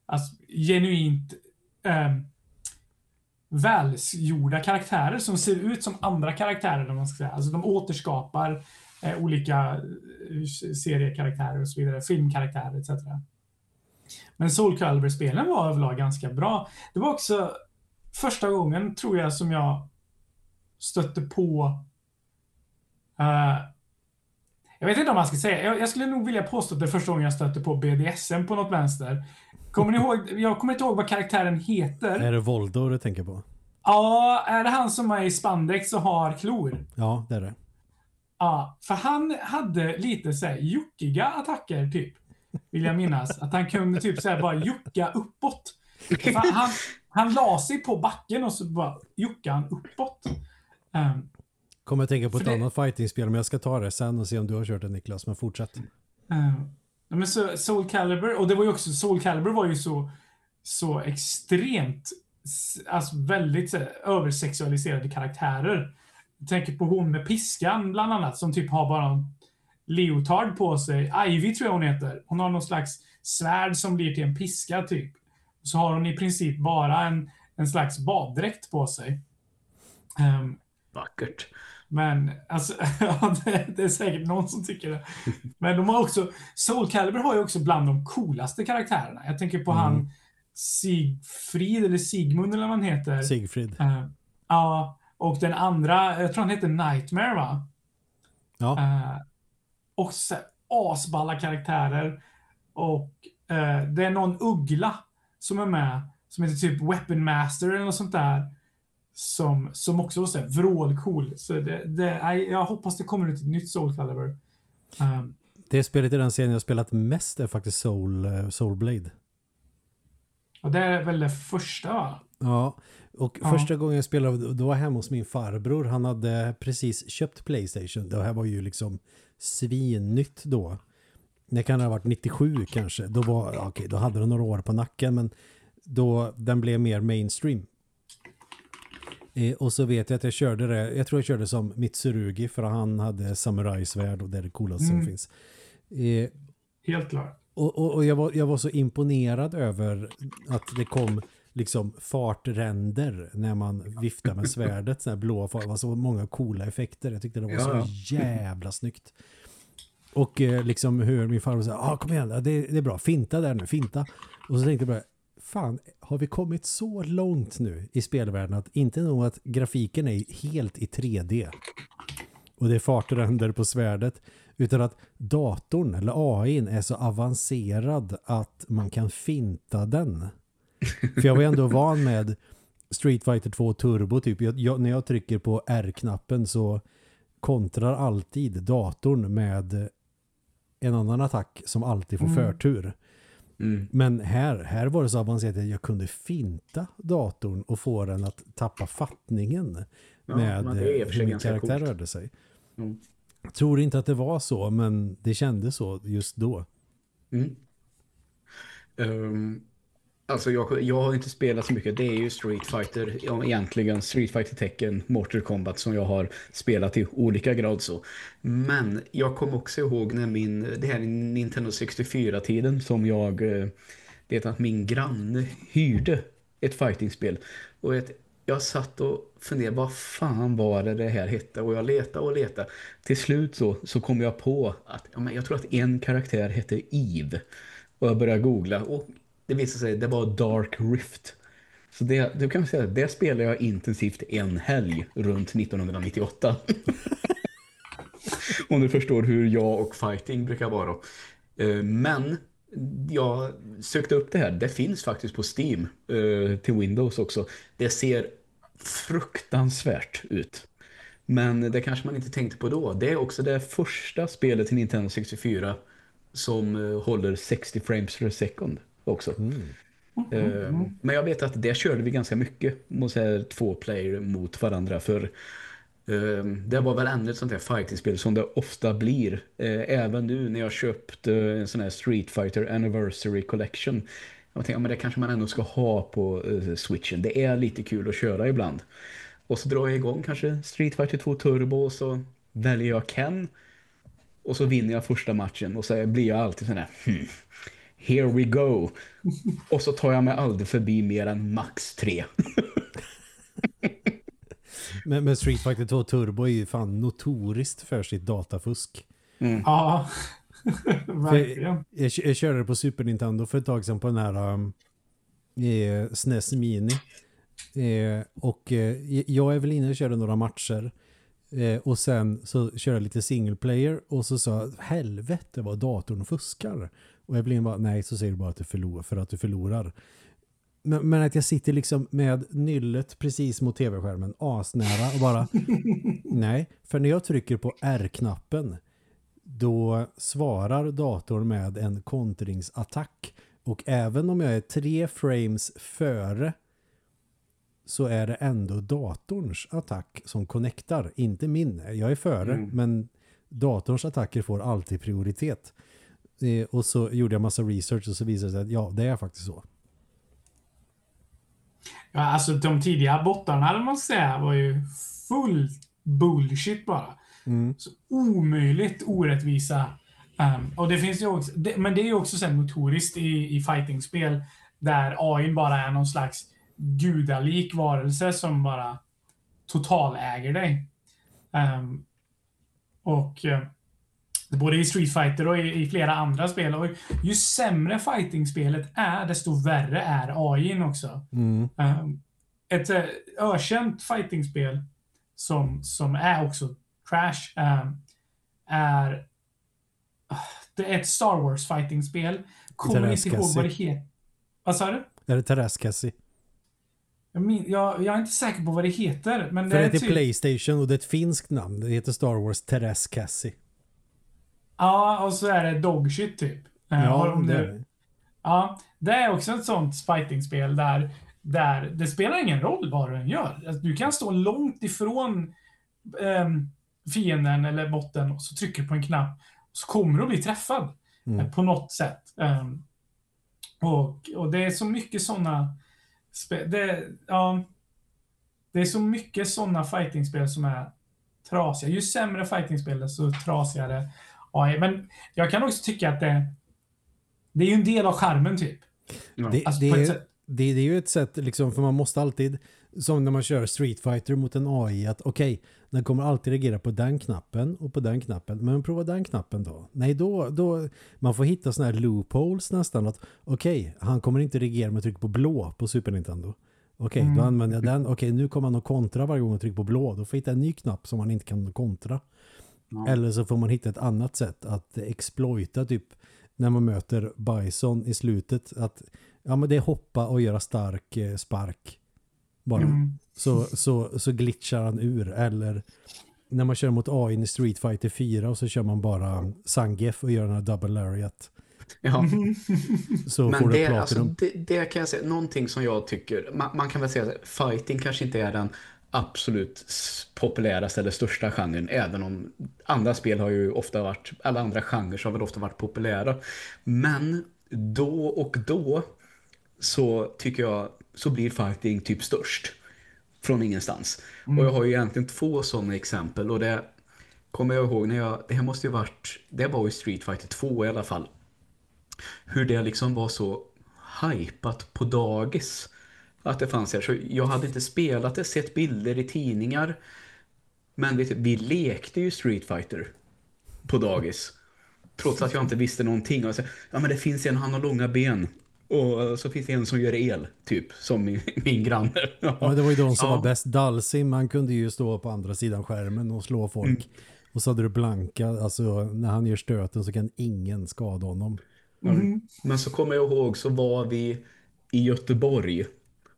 Speaker 3: alltså, genuint eh, välgjorda karaktärer som ser ut som andra karaktärer, om man ska säga. Alltså de återskapar eh, olika eh, seriekaraktärer och så vidare, filmkaraktärer etc. Men Soul Calibur-spelen var överlag ganska bra. Det var också första gången, tror jag, som jag stötte på uh, jag vet inte om man ska säga, jag, jag skulle nog vilja påstå att det är första gången jag stötte på BDSM på något vänster. Kommer ni ihåg, jag kommer inte ihåg vad karaktären heter.
Speaker 2: Är det Voldo du tänker på?
Speaker 3: Ja, är det han som är i spandex och har klor?
Speaker 2: Ja, det är det.
Speaker 3: Ja, för han hade lite så här juckiga attacker, typ. Vill jag minnas. Att han kunde typ så här bara jucka uppåt. För han, han la sig på backen och så bara juckade han uppåt. Ehm,
Speaker 2: Kommer att tänka på
Speaker 3: För
Speaker 2: ett
Speaker 3: det-
Speaker 2: annat fightingspel men jag ska ta det sen och se om du har kört det Niklas, men fortsätt.
Speaker 3: ja, men så, Soul Calibur, och det var ju också, Soul Calibur var ju så, så extremt, alltså väldigt så här, översexualiserade karaktärer. Jag tänker på hon med piskan bland annat, som typ har bara en leotard på sig. Ivy tror jag hon heter. Hon har någon slags svärd som blir till en piska typ. Så har hon i princip bara en, en slags baddräkt på sig. Ehm,
Speaker 1: Vackert.
Speaker 3: Men alltså, ja, det, det är säkert någon som tycker det. Men de har också, Soul Calibur har ju också bland de coolaste karaktärerna. Jag tänker på
Speaker 2: Mm.
Speaker 3: han Sigfrid, eller Sigmund eller vad han heter.
Speaker 2: Sigfrid.
Speaker 3: Eh, ja, och den andra, jag tror han heter Nightmare va?
Speaker 2: Ja,
Speaker 3: Eh, och så asballa karaktärer. Och eh, det är någon uggla som är med, som heter typ Weapon Master eller något sånt där. Som, som också var så här vrålcool. Så det, det, jag hoppas det kommer ut ett nytt Soul Calibur. Um,
Speaker 2: det spelet i den serien jag spelat mest är faktiskt Soul, eh, Soul Blade.
Speaker 3: och det är väl det första va?
Speaker 2: Ja, och
Speaker 3: Ja.
Speaker 2: första gången jag spelade, då var jag hemma hos min farbror. Han hade precis köpt Playstation. Det här var ju liksom svinnytt då. Det kan ha varit 97 kanske. Då, var, ja, okej, då hade den några år på nacken, men då den blev mer mainstream. Eh, och så vet jag att jag körde det, jag tror jag körde som Mitsurugi för han hade samurajsvärd och det är det coolaste
Speaker 3: Mm.
Speaker 2: som finns. Eh,
Speaker 3: Helt klart.
Speaker 2: och, och, och jag, var, jag var så imponerad över att det kom liksom fartränder när man viftar med svärdet, sådana här blåa fart. Det var så många coola effekter. Jag tyckte det var
Speaker 1: Ja,
Speaker 2: så jävla snyggt. Och eh, liksom hur min farbror sa, ah, kom igen, det, det är bra, finta där nu, finta. Och så tänkte jag bara, fan, har vi kommit så långt nu i spelvärlden att inte nog att grafiken är helt i 3D och det är fartränder på svärdet utan att datorn eller AI är så avancerad att man kan finta den. För jag var ändå van med Street Fighter 2 Turbo typ. Jag, jag, när jag trycker på R-knappen så kontrar alltid datorn med en annan attack som alltid får
Speaker 3: Mm.
Speaker 2: förtur.
Speaker 1: Mm.
Speaker 2: Men här, här var det så avancerat att jag kunde finta datorn och få den att tappa fattningen
Speaker 1: Ja,
Speaker 2: med hur min karaktär
Speaker 1: coolt.
Speaker 2: rörde sig.
Speaker 1: Mm.
Speaker 2: Jag tror inte att det var så, men det kändes så just då.
Speaker 1: Mm. Ehm, alltså jag, jag har inte spelat så mycket. Det är ju Street Fighter, egentligen Street Fighter Tekken, Mortal Kombat som jag har spelat i olika grad så. Men jag kommer också ihåg när min, det här Nintendo 64-tiden som jag eh, Det att min granne hyrde ett fightingspel. Och ett, jag satt och funderade, vad fan var det det här hette? Och jag letade och letade. Till slut så, så kom jag på att ja, men jag tror att en karaktär hette Eve. Och jag började googla och det visade sig det var Dark Rift. Så det, du kan säga, det spelade jag intensivt en helg runt 1998. Om du förstår hur jag och fighting brukar vara. Eh, men jag sökte upp det här. Det finns faktiskt på Steam eh, till Windows också. Det ser fruktansvärt ut. Men det kanske man inte tänkte på då. Det är också det första spelet till Nintendo 64 som eh, håller 60 frames per second också. Eh, Men jag vet att det körde vi ganska mycket mot så två player mot varandra för eh, det var väl ännu ett sånt här fightingspel som det ofta blir. Eh, Även nu när jag köpt eh, en sån här Street Fighter Anniversary Collection. Jag tänkte, ja, men det kanske man ändå ska ha på eh, Switchen. Det är lite kul att köra ibland. Och så drar jag igång kanske Street Fighter 2 Turbo och så väljer jag Ken. Och så vinner jag första matchen och så blir jag alltid sån här hmm, Here we go. Och så tar jag mig aldrig förbi mer än max tre.
Speaker 2: Men, men Street Fighter 2 Turbo är ju fan notoriskt för sitt datafusk.
Speaker 3: Ja, verkligen.
Speaker 2: Jag, jag körde på Super Nintendo för ett tag sedan på den här um, eh, SNES Mini. Eh, och eh, jag är väl inne och körde några matcher. Eh, och sen så körde jag lite single player och så sa jag, helvete vad datorn fuskar. Och blev bara, nej så säger du bara att du förlorar för att du förlorar. Men, men att jag sitter liksom med nyllet precis mot tv-skärmen, asnära och bara, nej. För när jag trycker på R-knappen då svarar datorn med en kontringsattack. Och även om jag är tre frames före så är det ändå datorns attack som connectar, inte min. Jag är före,
Speaker 1: Mm.
Speaker 2: men datorns attacker får alltid prioritet. Eh, och så gjorde jag massa research och så visade det sig att ja, det är faktiskt så.
Speaker 3: Ja, alltså de tidiga bottarna, jag säga, var ju full bullshit bara.
Speaker 2: Mm.
Speaker 3: Så omöjligt orättvisa. Um, och det finns ju också, det, men det är ju också sen notoriskt i, i fightingspel där AI bara är någon slags gudalik varelse som bara totaläger dig. Um, och eh, både i Street Fighter och i, i flera andra spel. Och ju sämre fightingspelet är, desto värre är AI också.
Speaker 2: Mm.
Speaker 3: Um, ett uh, ökänt fightingspel som, som är också trash um, är ah, det är ett Star Wars fightingspel. Kommer inte ihåg vad det heter. Vad sa du?
Speaker 2: Är det Therese Cassie?
Speaker 3: Jag, jag, jag är inte säker på vad det heter. Men
Speaker 2: För
Speaker 3: det
Speaker 2: det
Speaker 3: är typ,
Speaker 2: Playstation och det är ett finskt namn. Det heter Star Wars Therese Cassie.
Speaker 3: Ja, och så är det dogshit typ. Eh,
Speaker 2: Ja,
Speaker 3: om
Speaker 2: det är.
Speaker 3: Ja, det är också ett sånt fightingspel där där det spelar ingen roll vad du än gör. Alltså, du kan stå långt ifrån um, fienden eller botten och så trycker du på en knapp och så kommer du att bli träffad mm. Eh, på något sätt. Um, och, och det är så mycket sådana det, ja, det är så mycket sådana fightingspel som är trasiga. Ju sämre fightingspel desto trasigare AI. Men jag kan också tycka att det, det är ju en del av skärmen typ.
Speaker 2: Ja. Det, alltså, det, är, det, det, är ju ett sätt, liksom, för man måste alltid, som när man kör Street Fighter mot en AI, att okej, okay, den kommer alltid reagera på den knappen och på den knappen. Men prova den knappen då. Nej, då, då man får hitta såna här loopholes nästan. att Okej, okay, han kommer inte reagera med tryck på blå på Super Nintendo. Okej, okay, mm. då använder jag den. Okej, nu kommer han att kontra varje gång jag trycker på blå. Då får jag hitta en ny knapp som man inte kan kontra. Ja. Eller så får man hitta ett annat sätt att exploita typ när man möter Bison i slutet. Att ja, men det är hoppa och göra stark eh, spark. Bara. Mm. Så, så, så glitchar han ur. Eller när man kör mot AI i Street Fighter 4 och så kör man bara Sangef och gör den här double lariat.
Speaker 1: Ja. Så Men får det, alltså, det, det, kan jag säga, någonting som jag tycker, man, man kan väl säga att fighting kanske inte är den absolut populäraste eller största genren, även om andra spel har ju ofta varit, alla andra genrer har väl ofta varit populära. Men då och då så tycker jag så blir fighting typ störst från ingenstans. Mm. Och jag har ju egentligen två sådana exempel och det kommer jag ihåg när jag, det här måste ju varit, det var ju Street Fighter 2 i alla fall hur det liksom var så hypat på dagis att det fanns här. Så jag hade inte spelat det, sett bilder i tidningar. Men vet, vi lekte ju Street Fighter på dagis. Trots att jag inte visste någonting. Och så, ja men det finns en, han har långa ben. Och så finns det en som gör el, typ, som min, min granne.
Speaker 2: Ja. ja, det var ju de som ja. var bäst. Dalsim, man kunde ju stå på andra sidan skärmen och slå folk. Mm. Och så hade du blanka, alltså när han gör stöten så kan ingen skada honom.
Speaker 1: Mm. Men så kommer jag ihåg så var vi i Göteborg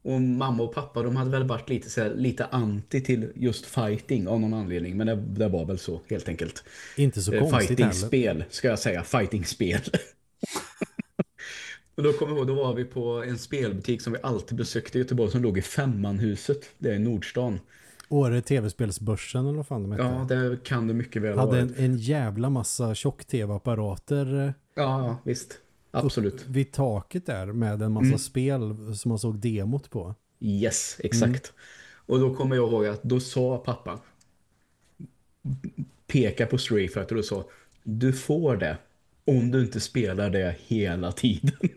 Speaker 1: och mamma och pappa de hade väl varit lite, så här, lite anti till just fighting av någon anledning. Men det, det var väl så helt enkelt.
Speaker 2: Inte så konstigt
Speaker 1: Fighting-spel ska jag säga. Fighting-spel. och då kommer jag ihåg, då var vi på en spelbutik som vi alltid besökte i Göteborg som låg i Femmanhuset. Det är i Nordstan.
Speaker 2: Åre tv-spelsbörsen eller vad fan de
Speaker 1: hette. Ja, det kan du mycket väl
Speaker 2: Hade en, en jävla massa tjock-tv-apparater
Speaker 1: Ja, visst. Absolut.
Speaker 2: vid taket där med en massa mm. spel som man såg demot på.
Speaker 1: Yes, exakt. Mm. Och då kommer jag ihåg att då sa pappa peka på Stray Fighter och sa du får det om du inte spelar det hela tiden.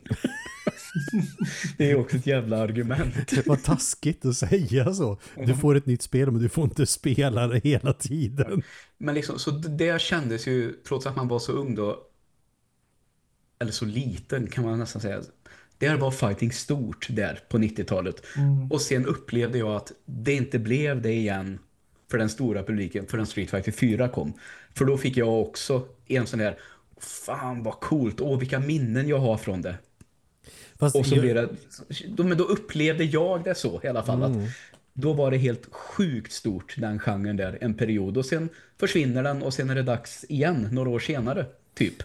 Speaker 1: det är också ett jävla argument.
Speaker 2: Var taskigt att säga så. Du får ett nytt spel men du får inte spela det hela tiden.
Speaker 1: Men liksom, så det kändes ju, trots att man var så ung då, eller så liten kan man nästan säga. Där var fighting stort där på 90-talet. Mm. Och sen upplevde jag att det inte blev det igen för den stora publiken förrän Street Fighter 4 kom. För då fick jag också en sån där fan vad coolt, åh vilka minnen jag har från det. Fast och så jag... blev det, då, men då upplevde jag det så i alla fall mm. att då var det helt sjukt stort den genren där en period och sen försvinner den och sen är det dags igen några år senare typ.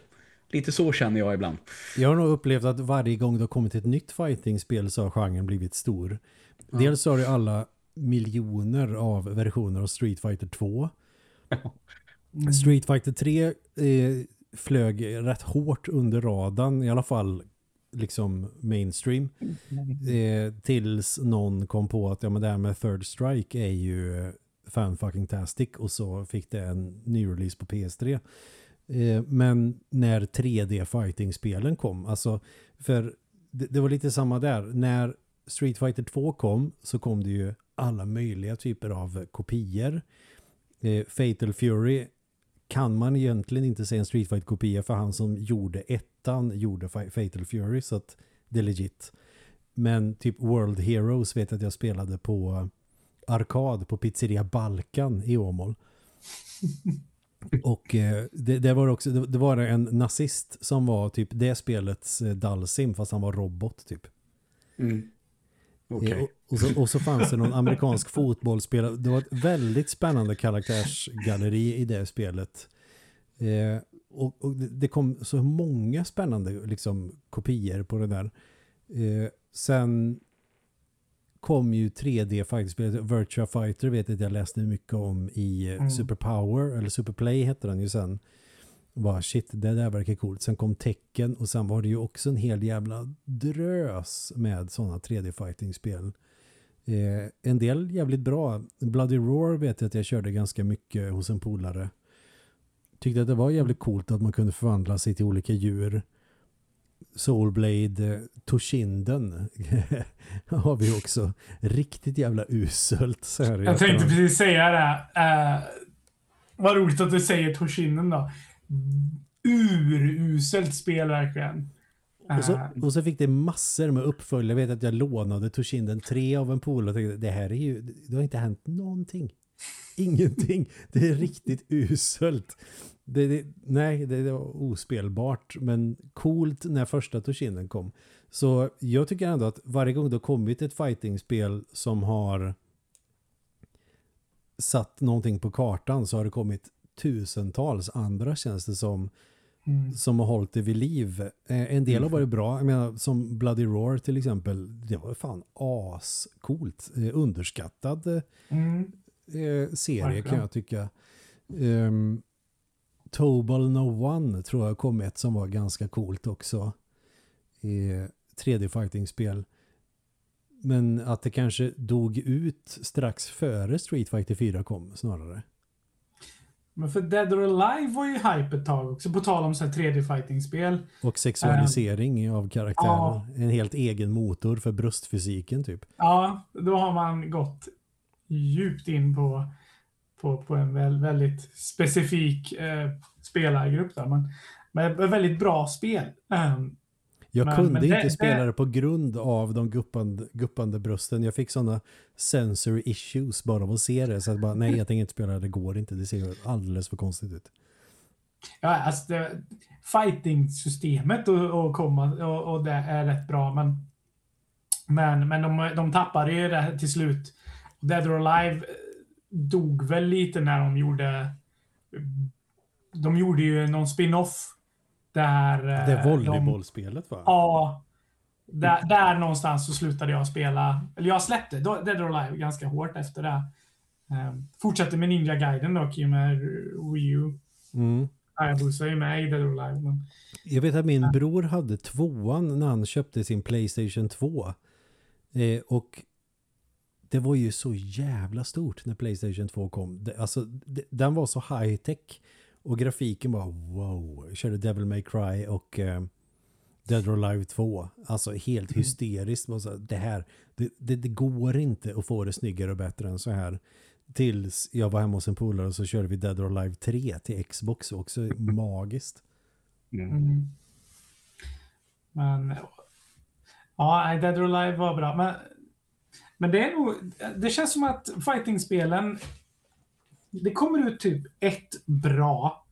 Speaker 1: Lite så känner jag ibland.
Speaker 2: Jag har nog upplevt att varje gång det har kommit ett nytt fightingspel så har genren blivit stor. Ja. Dels har det alla miljoner av versioner av Street Fighter 2. Mm. Street Fighter 3 eh, flög rätt hårt under radarn, i alla fall liksom mainstream. Eh, tills någon kom på att ja, men det här med Third Strike är ju fan fucking tastic och så fick det en ny release på PS3. Eh, men när 3D fighting-spelen kom, alltså för det, det, var lite samma där. När Street Fighter 2 kom så kom det ju alla möjliga typer av kopior. Eh, Fatal Fury kan man egentligen inte säga en Street Fighter-kopia för han som gjorde ettan gjorde Fatal Fury så att det är legit. Men typ World Heroes vet jag att jag spelade på eh, arkad på pizzeria Balkan i Åmål. Och eh, det, det, var också det, det, var en nazist som var typ det spelets eh, Dalsim fast han var robot typ.
Speaker 1: Mm.
Speaker 2: Okay. Eh, och, och, så, och, så, fanns det någon amerikansk fotbollsspelare. Det var ett väldigt spännande karaktärsgalleri i det spelet. Eh, och, och, det kom så många spännande liksom, kopior på det där. Eh, sen kom ju 3D fighting-spelet Virtua Fighter vet jag att jag läste mycket om i mm. Superpower eller Superplay hette den ju sen. Bara shit, det där verkar coolt. Sen kom Tekken och sen var det ju också en hel jävla drös med sådana 3D fighting-spel. Eh, en del jävligt bra. Bloody Roar vet jag att jag körde ganska mycket hos en polare. Tyckte att det var jävligt coolt att man kunde förvandla sig till olika djur. Soulblade Toshinden har vi också. Riktigt jävla uselt. Så här
Speaker 3: jag tänkte precis säga det. Uh, vad roligt att du säger Toshinden då. Uruselt spel verkligen.
Speaker 2: Och så, eh. och så fick det massor med uppföljare. Jag vet att jag lånade Toshinden 3 av en pool och tänkte det här är ju, det har inte hänt någonting. Ingenting. Det är riktigt uselt. Det, det, nej, det, det, var ospelbart. Men coolt när första Toshinden kom. Så jag tycker ändå att varje gång det har kommit ett fightingspel som har satt någonting på kartan så har det kommit tusentals andra känns det som mm. som har hållit det vid liv. Eh, en del har varit bra, jag menar som Bloody Roar till exempel, det var fan ascoolt, eh, underskattad mm. eh, serie Verkligen. kan jag tycka. Um, Tobal No One tror jag kom ett som var ganska coolt också. Eh, 3D fighting-spel. Men att det kanske dog ut strax före Street Fighter 4 kom snarare.
Speaker 3: Men för Dead or Alive var ju hype ett tag också, på tal om 3D-fighting-spel.
Speaker 2: Och sexualisering um, av karaktärer. Ja. En helt egen motor för bröstfysiken typ.
Speaker 3: Ja, då har man gått djupt in på, på, på en väl, väldigt specifik eh, spelargrupp där. Men, men väldigt bra spel. Um,
Speaker 2: jag men, kunde men inte det, spela det, på grund av de guppande, guppande brösten. Jag fick sådana sensory issues bara av att se det. Så att bara, nej jag tänker inte spela det, det går inte. Det ser alldeles för konstigt ut.
Speaker 3: Ja, alltså fighting-systemet och, och, komma, och, och, det är rätt bra. Men, men, men de, de tappade ju det till slut. Dead or Alive dog väl lite när de gjorde de gjorde ju någon spin-off där...
Speaker 2: Det är volleybollspelet va?
Speaker 3: Ja. Där, där någonstans så slutade jag spela. Eller jag släppte Dead or Alive ganska hårt efter det. Um, fortsatte med Ninja Gaiden dock i och med Wii U. Mm. Hayabusa är med i Dead or Alive. Men...
Speaker 2: Jag vet att min ja. bror hade tvåan när han köpte sin Playstation 2. Eh, och det var ju så jävla stort när Playstation 2 kom. Det, alltså, det, den var så high tech och grafiken var wow. Jag körde Devil May Cry och eh, Dead or Alive 2. Alltså helt mm. hysteriskt. Mm. Det här, det, det, det, går inte att få det snyggare och bättre än så här. Tills jag var hemma hos en polare och så körde vi Dead or Alive 3 till Xbox. Också magiskt.
Speaker 3: Mm. mm. Men ja, Dead or Alive var bra. Men, men det är nog, det känns som att fighting-spelen det kommer ut typ ett bra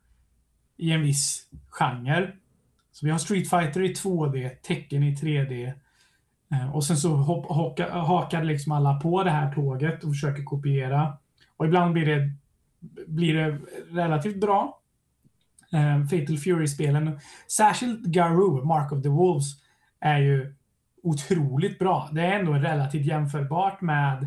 Speaker 3: i en viss genre. Så vi har Street Fighter i 2D, Tekken i 3D. Eh, och sen så hakar liksom alla på det här tåget och försöker kopiera. Och ibland blir det, blir det relativt bra. Eh, Fatal Fury-spelen, särskilt Garou, Mark of the Wolves, är ju otroligt bra. Det är ändå relativt jämförbart med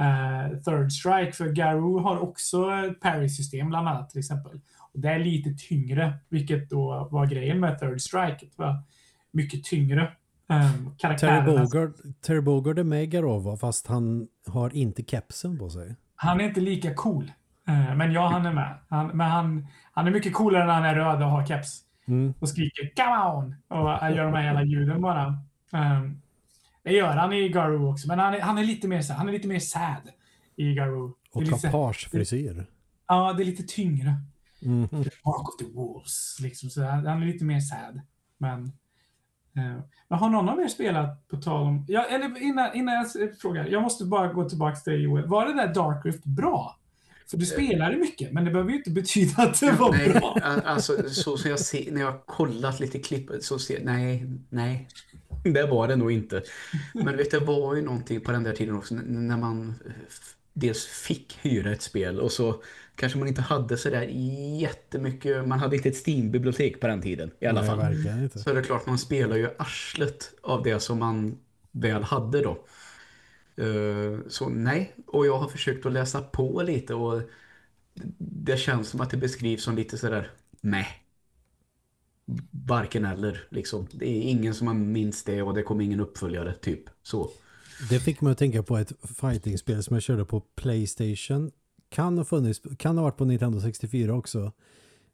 Speaker 3: uh, Third Strike. För Garou har också ett parry-system bland annat till exempel. Och det är lite tyngre, vilket då var grejen med Third Strike. Det var mycket tyngre. Um,
Speaker 2: Terry Bogard, Terry Bogard är med Garova fast han har inte kepsen på sig.
Speaker 3: Han är inte lika cool. Uh, men ja, han är med. Han, men han, han är mycket coolare när han är röd och har keps. Mm. Och skriker come on! Och gör de här jävla ljuden bara. Um, det gör han i Garou också, men han är, han är lite mer han är lite mer sad i Garou.
Speaker 2: Och kapagefrisyr.
Speaker 3: Ja, det är lite tyngre. Mm. Mark of the Wolves, liksom. Så han, han är lite mer sad. Men, eh, men har någon av er spelat på tal om... Ja, eller innan, innan jag frågar, jag måste bara gå tillbaka till Joel. Var det där Dark Rift bra? För du spelade mycket, men det behöver ju inte betyda att det var
Speaker 1: nej,
Speaker 3: bra.
Speaker 1: Alltså, så som jag ser, när jag har kollat lite klipp så ser nej, nej. Det var det nog inte. Men vet du, det var ju någonting på den där tiden också när man dels fick hyra ett spel och så kanske man inte hade så där jättemycket, man hade inte ett Steam-bibliotek på den tiden i alla Nej, fall. Så är det klart man spelar ju arslet av det som man väl hade då. Eh, Så nej, och jag har försökt att läsa på lite och det känns som att det beskrivs som lite sådär nej. Varken eller liksom. Det är ingen som har minst det och det kommer ingen uppföljare typ så.
Speaker 2: Det fick mig att tänka på ett fightingspel som jag körde på Playstation. Kan ha, funnits, kan ha varit på Nintendo 64 också.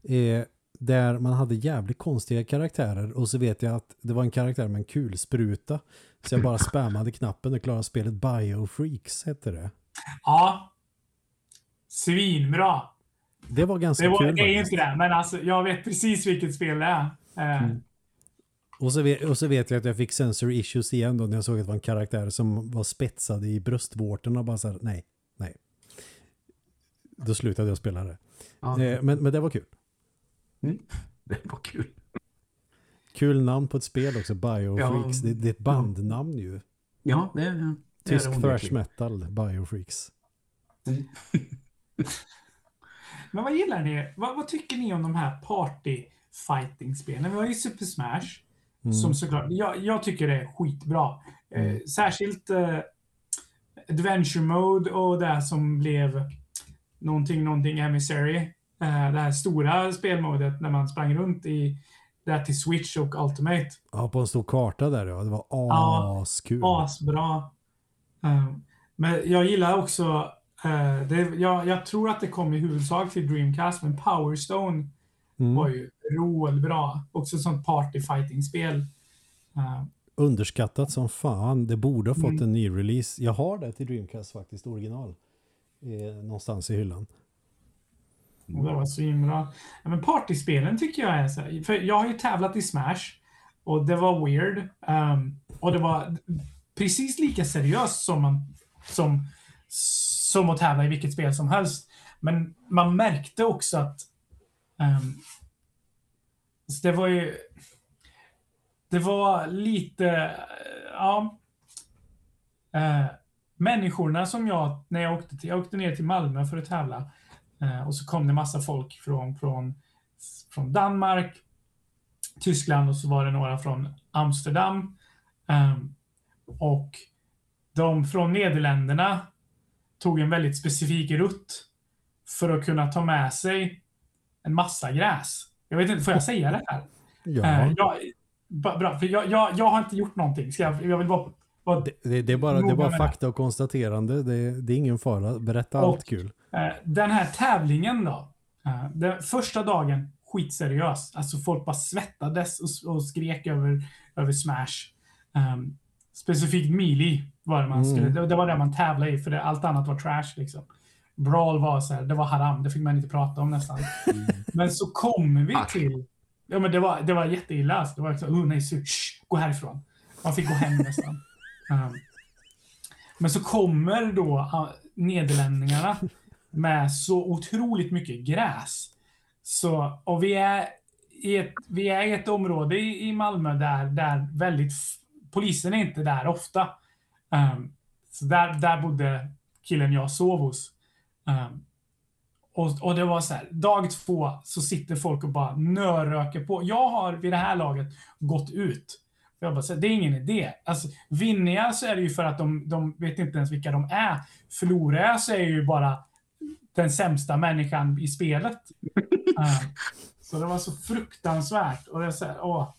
Speaker 2: Eh, där man hade jävligt konstiga karaktärer. Och så vet jag att det var en karaktär med en kulspruta. Så jag bara spammade knappen och klarade spelet Biofreaks hette det.
Speaker 3: Ja. Svinbra.
Speaker 2: Det var ganska
Speaker 3: Det, var,
Speaker 2: kul.
Speaker 3: det är
Speaker 2: faktiskt.
Speaker 3: inte det, men alltså, jag vet precis vilket spel det är. Eh,
Speaker 2: Och så, vet, och så vet jag att jag fick sensory issues igen då när jag såg att det var en karaktär som var spetsad i bröstvårtorna och bara så här, nej, nej. Då slutade jag spela det.
Speaker 1: Ja,
Speaker 2: Eh, men, men det var kul.
Speaker 1: det var kul.
Speaker 2: Kul namn på ett spel också, Biofreaks.
Speaker 1: Ja.
Speaker 2: Det, det är ett bandnamn ju.
Speaker 1: Ja, det, det är
Speaker 2: Tysk
Speaker 1: det
Speaker 2: thrash
Speaker 1: onekligen.
Speaker 2: metal, Biofreaks.
Speaker 3: Men vad gillar ni? Vad, vad tycker ni om de här party fighting-spelen? Vi har ju Super Smash. Som såklart, jag, jag tycker det är skitbra. Eh, särskilt eh, Adventure Mode och det som blev någonting, någonting Emissary. Eh, det här stora spelmodet när man sprang runt i det till Switch och Ultimate.
Speaker 2: Ja, på en stor karta där ja. Det var
Speaker 3: Ja.
Speaker 2: askul.
Speaker 3: Asbra. Eh, men jag gillar också, eh, det, jag, jag tror att det kom i huvudsak till Dreamcast, men Power Stone
Speaker 2: Mm.
Speaker 3: var ju rålbra. Också ett sånt party fighting-spel. Eh,
Speaker 2: Underskattat som fan. Det borde ha fått
Speaker 3: Mm.
Speaker 2: en ny release. Jag har det till Dreamcast faktiskt, original. Eh, någonstans i hyllan
Speaker 3: och det var så himla... Ja, men partyspelen tycker jag är så här, För jag har ju tävlat i Smash. Och det var weird. Um, och det var precis lika seriöst som, man, som, som att tävla i vilket spel som helst. Men man märkte också att Um, så det var ju... Det var lite... Ja... Uh, människorna som jag, när jag åkte, till, jag åkte ner till Malmö för att tävla. Eh, och så kom det massa folk från, från, från Danmark, Tyskland och så var det några från Amsterdam. Ehm, och de från Nederländerna tog en väldigt specifik rutt för att kunna ta med sig en massa gräs. Jag vet inte, får jag säga det här?
Speaker 2: Ja.
Speaker 3: Eh, jag, bra, för jag, jag, jag har inte gjort någonting. Så jag, jag vill bara...
Speaker 2: Det, det, är bara, det är bara fakta och konstaterande. Det, det är ingen fara. Berätta
Speaker 3: Och-
Speaker 2: allt kul.
Speaker 3: Eh, Den här tävlingen då. eh, Den första dagen, skitseriös. Alltså folk bara svettades och, och skrek över, över Smash. Um, specifikt Melee var det man skulle, det, det var det man tävlade i, för det, allt annat var trash liksom. Brawl var så här, det var haram, det fick man inte prata om nästan. Men så kommer vi till, ja men det var, det var jätteilla. Det var liksom, oh nej, så, shh, gå härifrån. Man fick gå hem nästan. Ehm, men så kommer då ah, Nederländerna med så otroligt mycket gräs. Så, och vi är i ett, vi är i ett område i, i Malmö där, där väldigt, polisen är inte där ofta. Um, så där, där bodde killen jag sov hos. Um, och, och det var så här, dag två så sitter folk och bara nörröker på. Jag har vid det här laget gått ut. För jag bara, så det är ingen idé. Alltså, vinner jag så är det ju för att de, de vet inte ens vilka de är. Förlorar jag så är jag ju bara den sämsta människan i spelet. Eh, så det var så fruktansvärt. Och jag här, åh.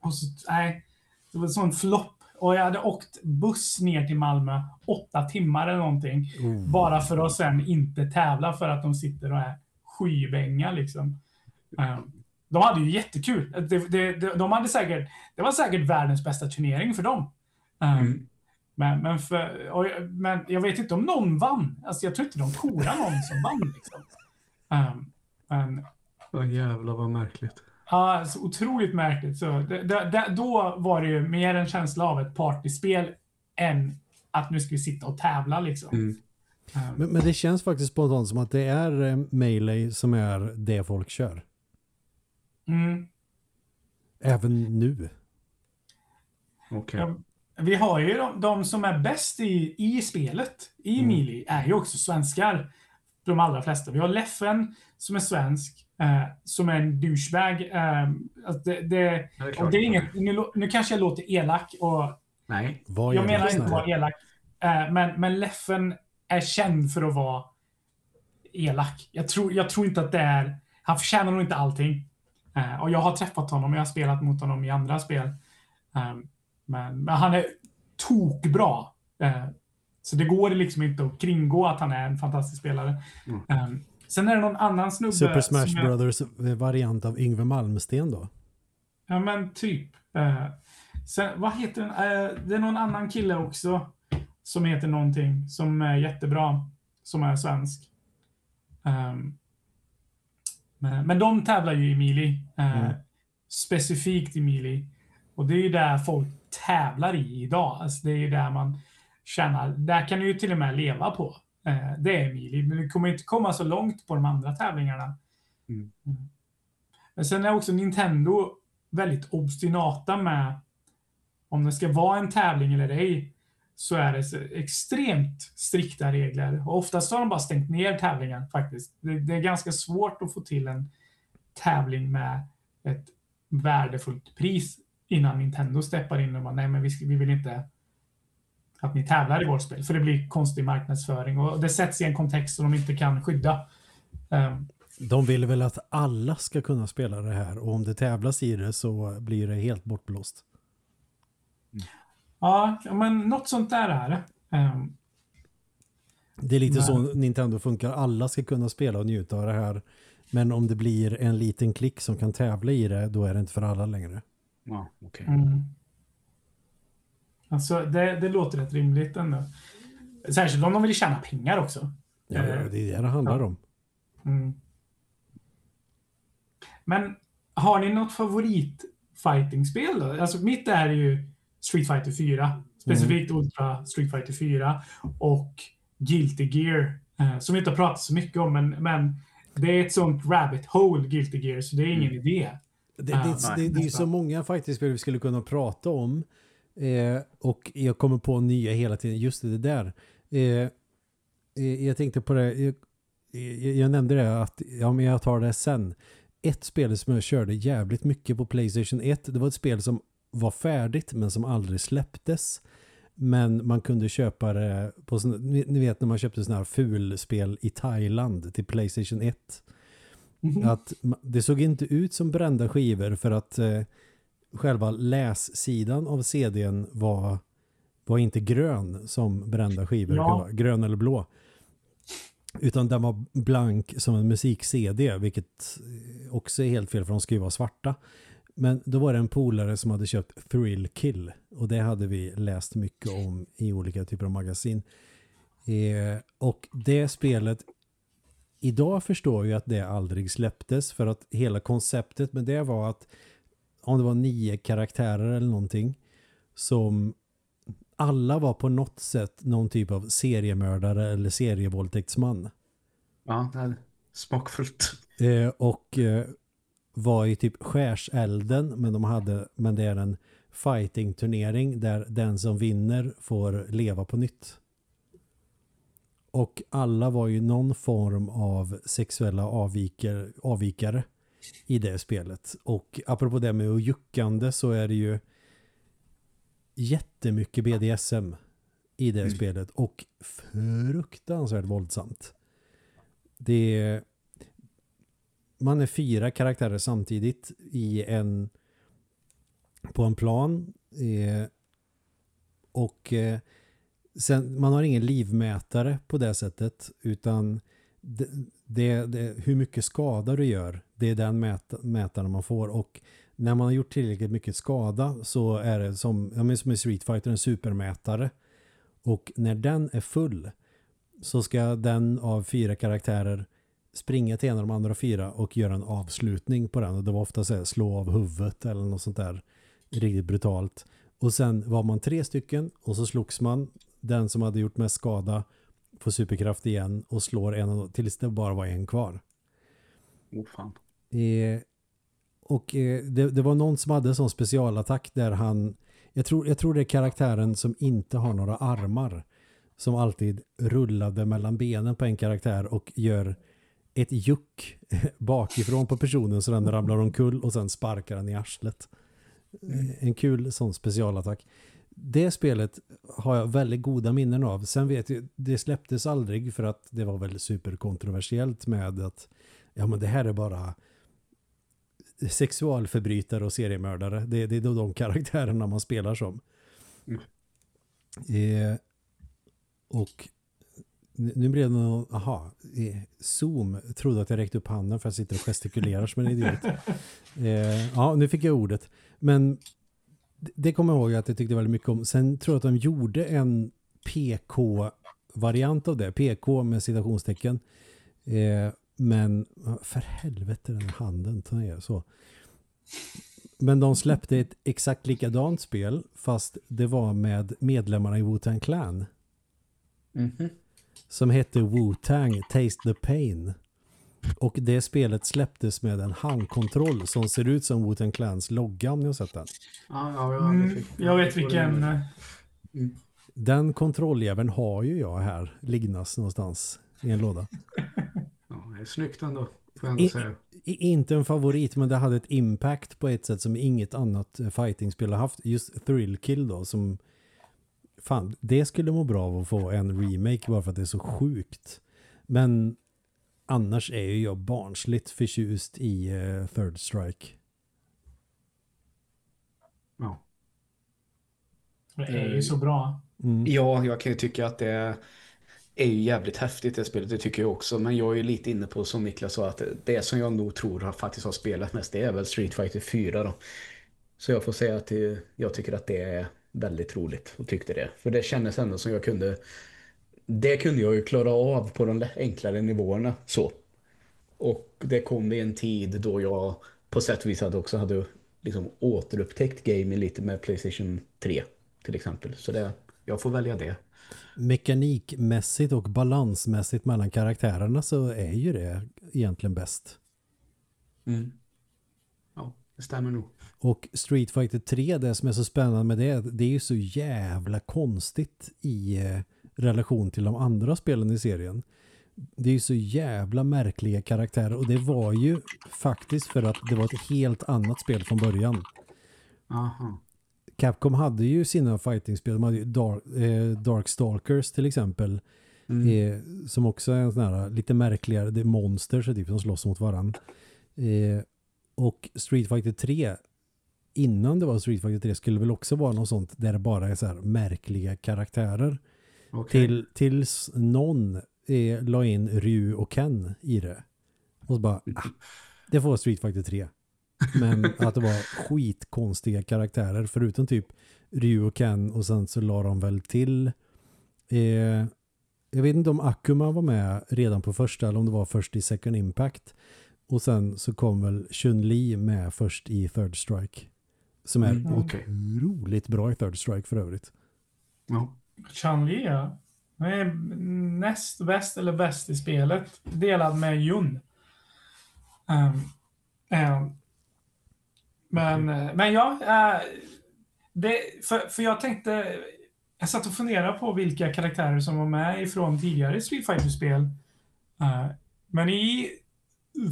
Speaker 3: Och så, nej. Det var en sån flopp. Och jag hade åkt buss ner till Malmö åtta timmar eller någonting. Bara för att sen inte tävla för att de sitter och är skybänga liksom. Eh, de hade ju jättekul. Det, det, de hade säkert, det var säkert världens bästa turnering för dem. Eh,
Speaker 1: Mm.
Speaker 3: Men, men, för, jag- men jag vet inte om någon vann. Alltså jag tror inte de korade någon som vann. Liksom. Um, men
Speaker 1: Åh jävlar vad märkligt.
Speaker 3: ja, så otroligt märkligt. Så det, det, det, då var det ju mer en känsla av ett partyspel än att nu ska vi sitta och tävla liksom.
Speaker 1: Mm.
Speaker 3: Um,
Speaker 2: Men, men det känns faktiskt spontant som att det är eh, Melee som är det folk kör.
Speaker 3: Mm.
Speaker 2: Även nu.
Speaker 1: Okej.
Speaker 3: Ja, vi har ju de, de som är bäst i, i spelet, i
Speaker 2: Mm.
Speaker 3: Mili, är ju också svenskar. De allra flesta. Vi har Leffen som är svensk, eh, som är en douchebag. Eh, alltså det, det,
Speaker 1: det är klart.
Speaker 3: det är inget, nu, nu kanske jag låter elak och
Speaker 1: Nej.
Speaker 2: Vad
Speaker 3: jag menar inte att vara elak. Eh, men, men Leffen är känd för att vara elak. Jag tror, jag tror inte att det är... Han förtjänar nog inte allting. Eh, och jag har träffat honom, jag har spelat mot honom i andra spel. Um, men, men, han är tokbra. Uh, så det går liksom inte att kringgå att han är en fantastisk spelare. Mm. Um, sen är det någon annan snubbe.
Speaker 2: Super Smash jag... Brothers variant av Yngve Malmsten då?
Speaker 3: Ja men typ. Uh, sen, vad heter den? Uh, det är någon annan kille också. Som heter någonting. Som är jättebra. Som är svensk. Um, men de tävlar ju i Mili. Mm. Specifikt i Mili. Och det är ju där folk tävlar i idag. Alltså det är ju där man tjänar. Där kan du ju till och med leva på. Eh, det är Mili. Men du kommer inte komma så långt på de andra tävlingarna. Mm. mm. Men sen är också Nintendo väldigt obstinata med om det ska vara en tävling eller ej så är det extremt strikta regler. Och oftast har de bara stängt ner tävlingen faktiskt. Det, det, är ganska svårt att få till en tävling med ett värdefullt pris innan Nintendo steppar in och bara nej men vi, vi vill inte att ni tävlar i vårt spel för det blir konstig marknadsföring och det sätts i en kontext som de inte kan skydda. Um,
Speaker 2: de vill väl att alla ska kunna spela det här och om det tävlas i det så blir det helt bortblåst.
Speaker 3: Ja, men något sånt där är det. Um,
Speaker 2: det är lite men... så Nintendo funkar. Alla ska kunna spela och njuta av det här. Men om det blir en liten klick som kan tävla i det, då är det inte för alla längre.
Speaker 1: Ja, okej. Okay. Mm.
Speaker 3: Alltså, det, det låter rätt rimligt ändå. Särskilt om de vill tjäna pengar också.
Speaker 2: Ja, det är det det handlar ja. om. Mm.
Speaker 3: Men har ni något favorit fighting-spel då? Alltså mitt är ju Street Fighter 4. Specifikt mm. Ultra Street Fighter 4 och Guilty Gear. Eh, som vi inte har pratat så mycket om, men, men det är ett sånt rabbit hole, Guilty Gear, så det är ingen mm. idé.
Speaker 2: Det, det, det, det är så många fighting-spel vi skulle kunna prata om. Eh, och jag kommer på nya hela tiden. Just det, där. Eh, eh, jag tänkte på det. Jag, jag, nämnde det att ja, men jag tar det sen. Ett spel som jag körde jävligt mycket på Playstation 1. Det var ett spel som var färdigt men som aldrig släpptes. Men man kunde köpa det på ni vet när man köpte sådana här fulspel i Thailand till Playstation 1. Mm -hmm. Att det såg inte ut som brända skivor för att eh, själva lässidan av CDn var, var inte grön som brända skivor ja. grön eller blå. Utan den var blank som en musik-CD, vilket också är helt fel för de ska ju vara svarta. Men då var det en polare som hade köpt Thrill Kill och det hade vi läst mycket om i olika typer av magasin. Eh, och det spelet idag förstår jag att det aldrig släpptes för att hela konceptet med det var att om det var nio karaktärer eller någonting som alla var på något sätt någon typ av seriemördare eller serievåldtäktsman.
Speaker 1: Ja, det är smakfullt.
Speaker 2: Eh, och eh, var i typ skärselden men de hade men det är en fighting-turnering där den som vinner får leva på nytt. Och alla var ju någon form av sexuella avviker, avvikare i det spelet. Och apropå det med juckande så är det ju jättemycket BDSM i det mm. spelet och fruktansvärt våldsamt. Det är man är fyra karaktärer samtidigt i en på en plan eh, och eh, sen, man har ingen livmätare på det sättet utan det, det, det, hur mycket skada du gör det är den mät, mätaren man får och när man har gjort tillräckligt mycket skada så är det som, ja, men som i Street Fighter en supermätare. Och när den är full så ska den av fyra karaktärer springa till en av de andra fyra och göra en avslutning på den. Och det var ofta så här, slå av huvudet eller något sånt där riktigt brutalt. Och sen var man tre stycken och så slogs man. Den som hade gjort mest skada får superkraft igen och slår en tills det bara var en kvar.
Speaker 1: Oh fan.
Speaker 2: Eh, och eh, det, det, var någon som hade en sån specialattack där han jag tror, jag tror det är karaktären som inte har några armar som alltid rullade mellan benen på en karaktär och gör ett juck bakifrån på personen så den ramlar omkull och sen sparkar den i arslet. Mm. En kul sån specialattack. det spelet har jag väldigt goda minnen av. Sen vet jag, det släpptes aldrig för att det var väldigt superkontroversiellt med att ja men det här är bara sexualförbrytare och seriemördare. Det, det är då de karaktärerna man spelar som.
Speaker 1: Mm.
Speaker 2: Eh, och nu blev det någon, aha, Zoom trodde att jag räckte upp handen för att jag sitter och gestikulerar som en idiot. Eh, ja, nu fick jag ordet. Men det kommer jag ihåg att jag tyckte väldigt mycket om. Sen tror jag att de gjorde en PK-variant av det. PK med citationstecken. Eh, men för helvete den handen så. Men de släppte ett exakt likadant spel fast det var med medlemmarna i Wu-Tang Clan.
Speaker 1: Mm -hmm.
Speaker 2: Som hette Wu-Tang Taste the Pain. Och det spelet släpptes med en handkontroll som ser ut som Wu-Tang Clans logga om ni har sett den.
Speaker 1: Ja, ja, ja,
Speaker 3: mm, jag vet vilken.
Speaker 2: Mm. Den kontrolljäveln har ju jag här lignas någonstans i en låda.
Speaker 1: Ja, det är snyggt ändå. I, säga.
Speaker 2: inte en favorit men det hade ett impact på ett sätt som inget annat fightingspel har haft. Just Thrill Kill då som fan, det skulle må bra av att få en remake bara för att det är så sjukt. Men annars är ju jag barnsligt förtjust i uh, Third Strike.
Speaker 1: Ja.
Speaker 3: Det är ju så bra.
Speaker 1: Mm. Ja, jag kan ju tycka att det är ju jävligt häftigt det spelet, det tycker jag också. Men jag är ju lite inne på som Niklas sa att det som jag nog tror har faktiskt har spelat mest det är väl Street Fighter 4 då. Så jag får säga att jag tycker att det är väldigt roligt och tyckte det. För det kändes ändå som jag kunde det kunde jag ju klara av på de enklare nivåerna så. Och det kom i en tid då jag på sätt och vis hade också hade liksom återupptäckt gaming lite med Playstation 3 till exempel. Så det, jag får välja det.
Speaker 2: Mekanikmässigt och balansmässigt mellan karaktärerna så är ju det egentligen bäst.
Speaker 1: Mm. Ja, det stämmer nog.
Speaker 2: Och Street Fighter 3, det som är så spännande med det, det är ju så jävla konstigt i eh, relation till de andra spelen i serien. Det är ju så jävla märkliga karaktärer och det var ju faktiskt för att det var ett helt annat spel från början.
Speaker 1: Aha.
Speaker 2: Capcom hade ju sina fightingspel, de hade ju Dark, eh, Darkstalkers till exempel. Mm. Eh, som också är en sån här lite märkligare, det är monster typ, som slåss mot varandra. Eh, och Street Fighter 3 innan det var Street Fighter 3 skulle väl också vara något sånt där det bara är så här märkliga karaktärer. Okay. Till, tills någon eh, la in Ryu och Ken i det. Och så bara, ah, det får Street Fighter 3. Men att det var skitkonstiga karaktärer förutom typ Ryu och Ken och sen så la de väl till eh, jag vet inte om Akuma var med redan på första eller om det var först i Second Impact. Och sen så kom väl Chun-Li med först i Third Strike. Som är mm, okay. otroligt bra i Third Strike för övrigt.
Speaker 1: Ja.
Speaker 3: Chun-Li, ja. Han är näst bäst eller bäst i spelet. Delad med Jun. Um, um, men, uh, men ja, uh, det, för, för jag tänkte... Jag satt och funderade på vilka karaktärer som var med ifrån tidigare Street Fighter-spel. Uh, men i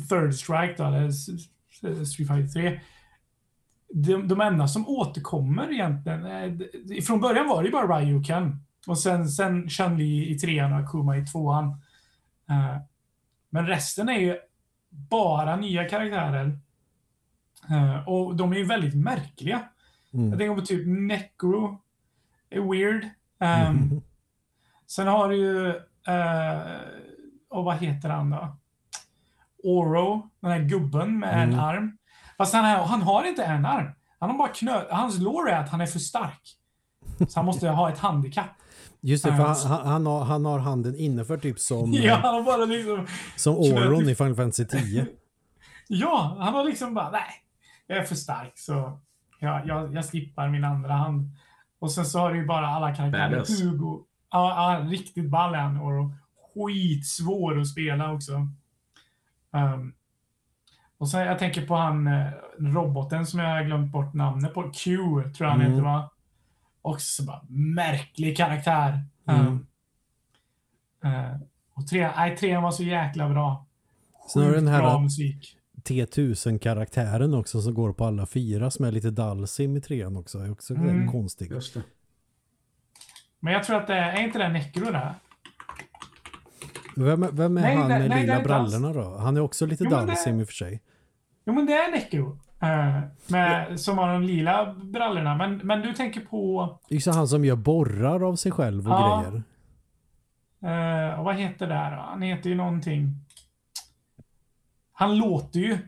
Speaker 3: Third Strike, då, eller Street Fighter 3, de, de enda som återkommer egentligen, eh, från början var det ju bara Ryu och sen, sen Chun-Li i trean och Akuma i tvåan. Uh, men resten är ju bara nya karaktärer. Uh, och de är ju väldigt märkliga. Mm. Jag tänker på typ Necro. är weird. Mm. Sen har du ju... Och vad heter han då? Oro, den här gubben med mm. en arm. Fast han, är, han har inte en arm. Han har bara knö... Hans lår är att han är för stark. Så han måste ha ett handikapp.
Speaker 2: Just det, för han, han, han, har, han har handen innanför typ som...
Speaker 3: ja, han har bara liksom...
Speaker 2: Som Oron i Final Fantasy 10.
Speaker 3: ja, han har liksom bara, nej, jag är för stark så jag, jag, jag slipper min andra hand. Och sen så har du ju bara alla karaktärer. Hugo. Ja, ja, riktigt ball är han. Och skitsvår att spela också. Um, och så jag tänker på han eh, roboten som jag har glömt bort namnet på. Q tror jag han mm. heter va? Också bara märklig karaktär. Mm. Um, uh, och tre, nej, trean var så jäkla bra.
Speaker 2: Sen har den här musik. T1000-karaktären också som går på alla fyra som är lite Dalsim i trean också. är också mm. konstig.
Speaker 1: Just det.
Speaker 3: Men jag tror att det är, är inte det Necro där?
Speaker 2: Vem, vem är
Speaker 3: Nej,
Speaker 2: han
Speaker 3: det-
Speaker 2: med
Speaker 3: nej, det alls.
Speaker 2: brallorna då? Han är också lite
Speaker 3: Jo,
Speaker 2: Dalsim
Speaker 3: det-
Speaker 2: i och för sig.
Speaker 3: Jo, men det är Necro. Eh, med, som har de lila brallorna. Men, men du tänker på...
Speaker 2: Det är så han som gör borrar av sig själv och
Speaker 3: Ja.
Speaker 2: grejer.
Speaker 3: eh, vad heter det här då? Han heter ju någonting... Han låter ju.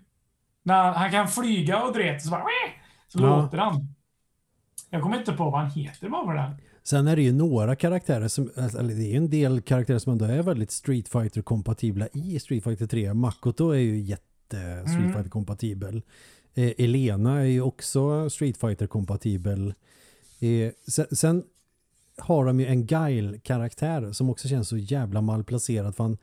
Speaker 3: När han kan flyga och dret så bara... Så
Speaker 2: Ja.
Speaker 3: låter han. Jag kommer inte på vad han heter bara för det.
Speaker 2: Sen är det ju några karaktärer som, eller det är ju en del karaktärer som ändå är väldigt Street Fighter kompatibla i Street Fighter 3. Makoto är ju jätte Street
Speaker 3: Mm.
Speaker 2: Fighter kompatibel. Eh, Elena är ju också Street Fighter kompatibel. Eh, sen, sen har de ju en Guile-karaktär som också känns så jävla malplacerad för han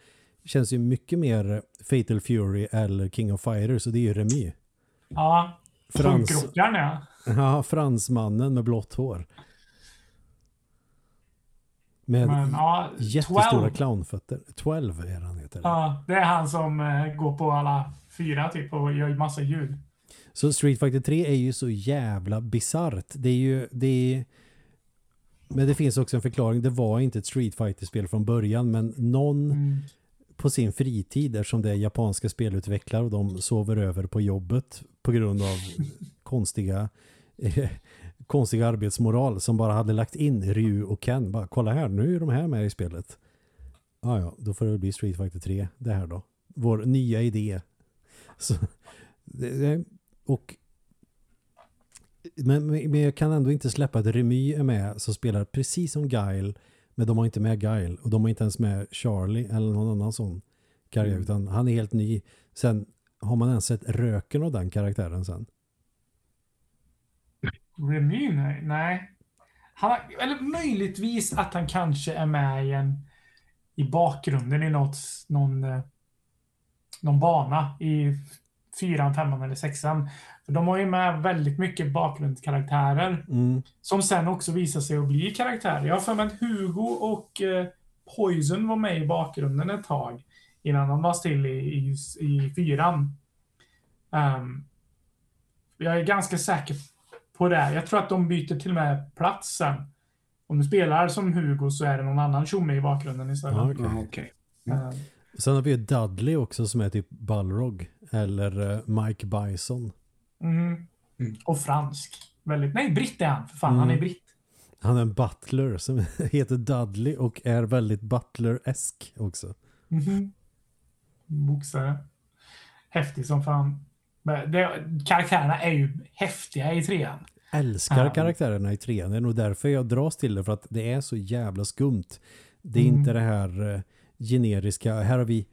Speaker 2: känns ju mycket mer Fatal Fury eller King of Fighters så det är ju Remy.
Speaker 3: Ja.
Speaker 2: Frans,
Speaker 3: ja.
Speaker 2: ja, fransmannen med blått hår. Med
Speaker 3: Men ja,
Speaker 2: Jättestora
Speaker 3: 12.
Speaker 2: clownfötter. 12 är han heter.
Speaker 3: Ja, det är han som eh, går på alla fyra typ och gör massa ljud.
Speaker 2: Så Street Fighter 3 är ju så jävla bisarrt. Det är ju... Det är, men det finns också en förklaring. Det var inte ett Street Fighter-spel från början men någon
Speaker 3: Mm.
Speaker 2: på sin fritid eftersom det är japanska spelutvecklare och de sover över på jobbet på grund av konstiga eh, konstiga arbetsmoral som bara hade lagt in Ryu och Ken. Bara kolla här, nu är de här med i spelet. Ja, ja, då får det bli Street Fighter 3 det här då. Vår nya idé. Så, det, och men, men jag kan ändå inte släppa att Remy är med som spelar precis som Guile men de har inte med Guile och de har inte ens med Charlie eller någon annan sån karaktär
Speaker 1: Mm.
Speaker 2: utan han är helt ny. Sen har man ens sett röken av den karaktären sen.
Speaker 3: Remy? Nej. nej. Han, eller möjligtvis att han kanske är med i en i bakgrunden i något, någon, eh, någon bana i fyran, femman eller sexan. För de har ju med väldigt mycket bakgrundskaraktärer
Speaker 2: Mm.
Speaker 3: som sen också visar sig att bli karaktärer. Jag har för mig att Hugo och eh, Poison var med i bakgrunden ett tag innan de var still i, i, i fyran. Ehm, jag är ganska säker på det. Jag tror att de byter till och med plats sen. Om du spelar som Hugo så är det någon annan tjomme i bakgrunden istället.
Speaker 2: Ja, okej.
Speaker 3: Ehm,
Speaker 2: Sen har vi ju Dudley också som är typ Balrog eller eh, Mike Bison.
Speaker 3: mhm.
Speaker 1: Mm.
Speaker 3: Och fransk. Väldigt, nej, britt är han. För fan, han är
Speaker 2: Mm.
Speaker 3: britt.
Speaker 2: Han är en butler som heter Dudley och är väldigt butler-esk också.
Speaker 3: Mhm. Boxare. Häftig som fan. Det, karaktärerna är ju häftiga i trean.
Speaker 2: Älskar
Speaker 3: Ja.
Speaker 2: karaktärerna i trean. Det är nog därför jag dras till det för att det är så jävla skumt. Det är
Speaker 3: Mm.
Speaker 2: inte det här eh, generiska. Här har vi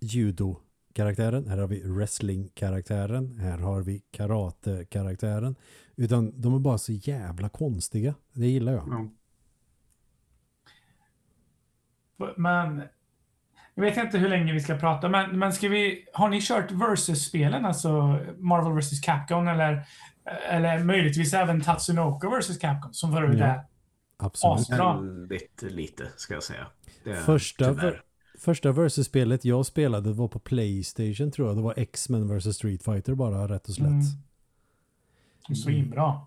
Speaker 2: judo-karaktären. Här har vi wrestling-karaktären. Här har vi karate-karaktären. Utan de är bara så jävla konstiga. Det gillar jag.
Speaker 1: Ja.
Speaker 3: Men jag vet inte hur länge vi ska prata, men, men ska vi, har ni kört versus-spelen, alltså Marvel vs Capcom eller, eller möjligtvis även Tatsunoko vs Capcom som för övrigt
Speaker 2: Ja.
Speaker 3: är
Speaker 2: Absolut.
Speaker 3: As- Bra.
Speaker 1: Väldigt lite, ska jag säga. Det är,
Speaker 2: Första, ver- första versus-spelet jag spelade var på Playstation tror jag. Det var X-Men vs Street Fighter bara rätt och slätt.
Speaker 3: Mm. svinbra.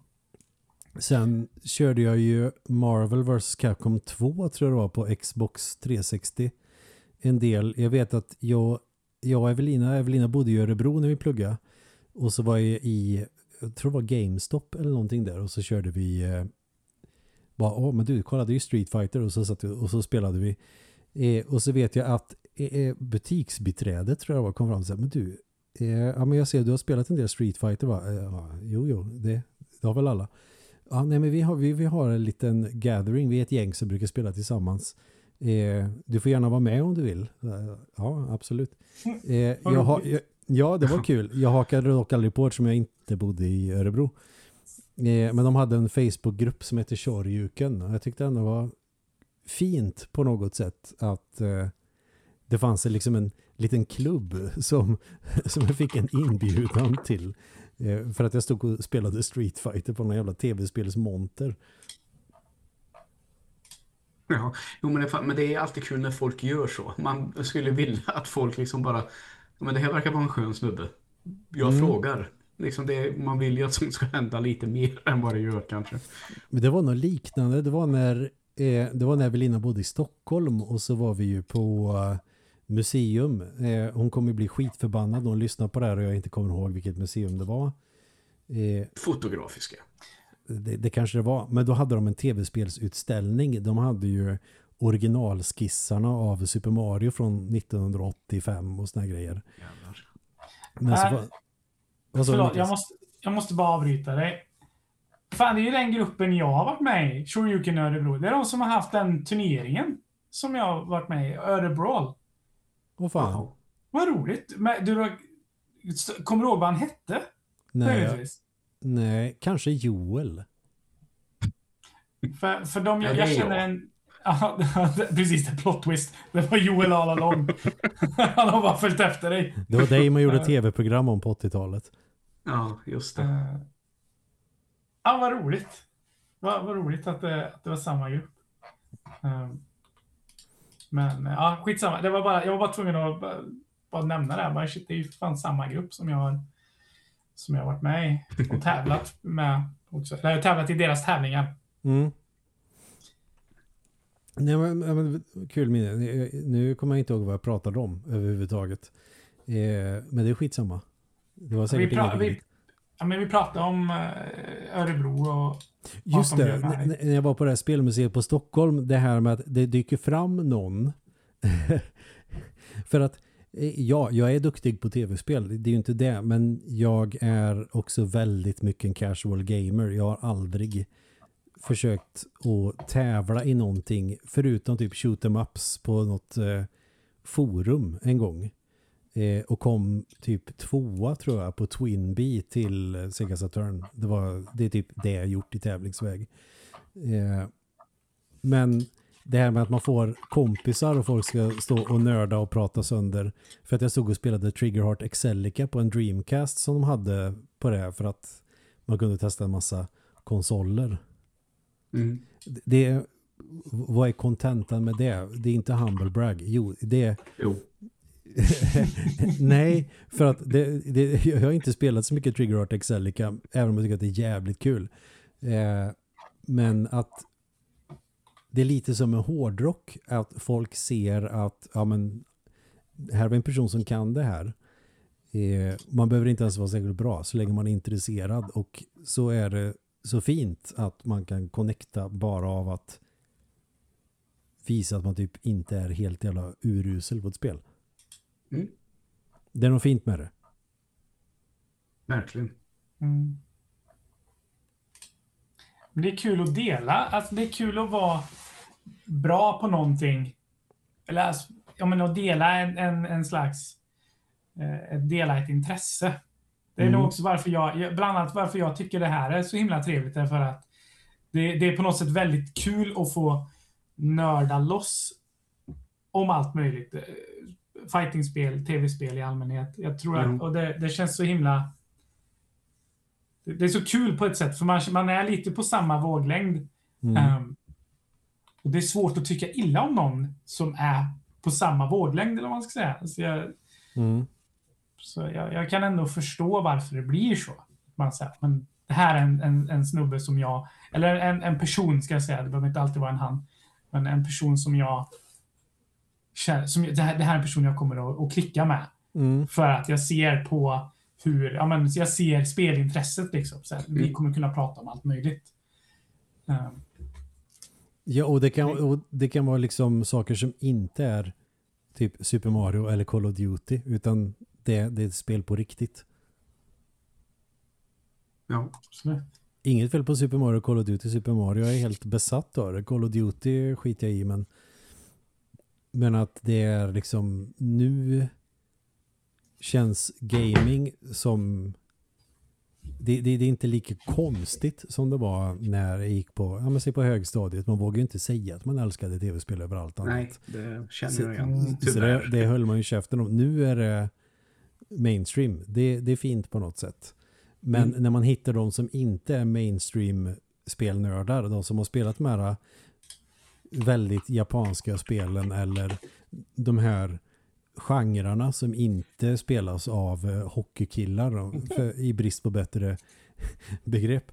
Speaker 2: Sen körde jag ju Marvel vs Capcom 2 tror jag det var på Xbox 360. En del, jag vet att jag, jag och Evelina, Evelina bodde i Örebro när vi pluggade. Och så var jag i, jag tror det var GameStop eller någonting där och så körde vi eh, bara, åh men du kollade ju Street Fighter och så, satt, och så spelade vi. Eh, och så vet jag att eh, butiksbiträdet tror jag var kom fram och sa, men du, eh, ja men jag ser du har spelat en del Street Fighter va? Eh, Ja, jo, jo, det, det har väl alla. Ja, nej, men vi har, vi, vi har en liten gathering. Vi är ett gäng som brukar spela tillsammans. Eh, du får gärna vara med om du vill. Eh, Ja, absolut. Eh, jag har, jag, ja, det var kul. Jag hakade dock aldrig på eftersom jag inte bodde i Örebro. Eh, men de hade en Facebookgrupp som heter Tjorjuken. Jag tyckte ändå var fint på något sätt att eh, det fanns en, liksom en liten klubb som, som jag fick en inbjudan till. Eh, för att jag stod och spelade Street Fighter på någon jävla tv-spelsmonter.
Speaker 1: Ja, jo, men, det, men det är alltid kul när folk gör så. Man skulle vilja att folk liksom bara, "Ja, men det här verkar vara en skön snubbe. Jag
Speaker 2: Mm.
Speaker 1: frågar. Liksom det, man vill ju att sånt ska hända lite mer än vad det gör kanske.
Speaker 2: Men det var något liknande. Det var när eh, det var när Evelina bodde i Stockholm och så var vi ju på uh, museum. Eh, hon kommer bli skitförbannad när hon lyssnar på det här och jag inte kommer ihåg vilket museum det var.
Speaker 1: Eh, Fotografiska.
Speaker 2: Det, det, kanske det var. Men då hade de en tv-spelsutställning. De hade ju originalskissarna av Super Mario från 1985 och såna grejer.
Speaker 3: Men så var, vad Förlåt, jag måste, jag måste bara avbryta dig. Fan, det är ju den gruppen jag har varit med i, Shoryuken Örebro. Det är de som har haft den turneringen som jag har varit med i, Örebro.
Speaker 2: Åh fan.
Speaker 3: Vad roligt. Men, du, kommer du ihåg vad han hette?
Speaker 2: Nej, nej kanske Joel.
Speaker 3: För, för de, jag, jag känner en... Ja, precis, det plot twist. Det var Joel all along. Han har bara följt efter dig.
Speaker 2: Det var dig man gjorde tv-program om på 80-talet.
Speaker 1: Ja, just det.
Speaker 3: Ja, vad roligt. Vad, vad roligt att det, att det var samma grupp. Uh, men ja, skitsamma. Det var bara, jag var bara tvungen att bara, bara nämna det här. Bara, shit, det är ju fan samma grupp som jag har, som jag har varit med i och tävlat med också. Eller jag har tävlat i deras tävlingar.
Speaker 2: Mm. Nej, men, men, kul minne. Nu kommer jag inte ihåg vad jag pratade om överhuvudtaget. Eh, men det är skitsamma. Det var säkert
Speaker 3: vi, pra vi, ja, men vi pratade om eh, Örebro och
Speaker 2: Just det, när jag var på det här spelmuseet på Stockholm, det här med att det dyker fram någon. För att, eh, ja, jag är duktig på tv-spel, det är ju inte det, men jag är också väldigt mycket en casual gamer. Jag har aldrig försökt att tävla i någonting förutom typ shoot em ups på något eh, forum en gång. Eh, och kom typ tvåa tror jag på Twinbee till eh, Sega Saturn. Det, var, det är typ det jag gjort i tävlingsväg. Eh, men det här med att man får kompisar och folk ska stå och nörda och prata sönder. För att jag stod och spelade Triggerheart Excelica på en Dreamcast som de hade på det för att man kunde testa en massa konsoler.
Speaker 1: Mm.
Speaker 2: Det, vad är kontentan med det? Det är inte humble brag. Jo, det
Speaker 1: jo.
Speaker 2: Nej, för att det, det, jag har inte spelat så mycket Trigger Art Excelica, även om jag tycker att det är jävligt kul. Eh, men att det är lite som en hårdrock, att folk ser att ja, men, här var en person som kan det här. Eh, man behöver inte ens vara särskilt bra så länge man är intresserad och så är det så fint att man kan connecta bara av att visa att man typ inte är helt jävla urusel på ett spel.
Speaker 1: Mm.
Speaker 2: Det är något fint med det.
Speaker 1: Verkligen.
Speaker 3: Mm. Det är kul att dela. Alltså det är kul att vara bra på någonting. Eller alltså, ja, men att dela en, en, en slags... Eh, dela ett intresse. Det är mm. nog också varför jag, bland annat varför jag tycker det här är så himla trevligt. Är för att det, det är på något sätt väldigt kul att få nörda loss om allt möjligt fightingspel, tv-spel i allmänhet. Jag tror mm. att, och det, det, känns så himla... Det är så kul på ett sätt, för man, man är lite på samma våglängd. Mm. Um, och det är svårt att tycka illa om någon som är på samma våglängd, eller vad man ska säga. Så jag,
Speaker 2: mm.
Speaker 3: så jag, jag, kan ändå förstå varför det blir så. Man säger, men det här är en, en, en snubbe som jag, eller en, en person ska jag säga, det behöver inte alltid vara en han, men en person som jag som, det, här, det här är en person jag kommer att, att klicka med.
Speaker 2: Mm.
Speaker 3: För att jag ser på hur, ja men jag ser spelintresset liksom. Så här, Vi mm. kommer kunna prata om allt möjligt. Um.
Speaker 2: Ja, och det, kan, och det kan vara liksom saker som inte är typ Super Mario eller Call of Duty, utan det, det är ett spel på riktigt.
Speaker 1: Ja,
Speaker 3: absolut.
Speaker 2: Inget fel på Super Mario och Call of Duty. Super Mario är helt besatt av det. Call of Duty skiter jag i, men men att det är liksom nu känns gaming som det, det, det, är inte lika konstigt som det var när jag gick på, ja, men se på högstadiet. Man vågar ju inte säga att man älskade tv-spel överallt annat.
Speaker 1: Nej, det känner jag igen. Så,
Speaker 2: så det, det höll man ju käften om. Nu är det mainstream. Det, det är fint på något sätt. Men mm. när man hittar de som inte är mainstream spelnördar, de som har spelat med väldigt japanska spelen eller de här genrerna som inte spelas av eh, hockeykillar för, i brist på bättre begrepp.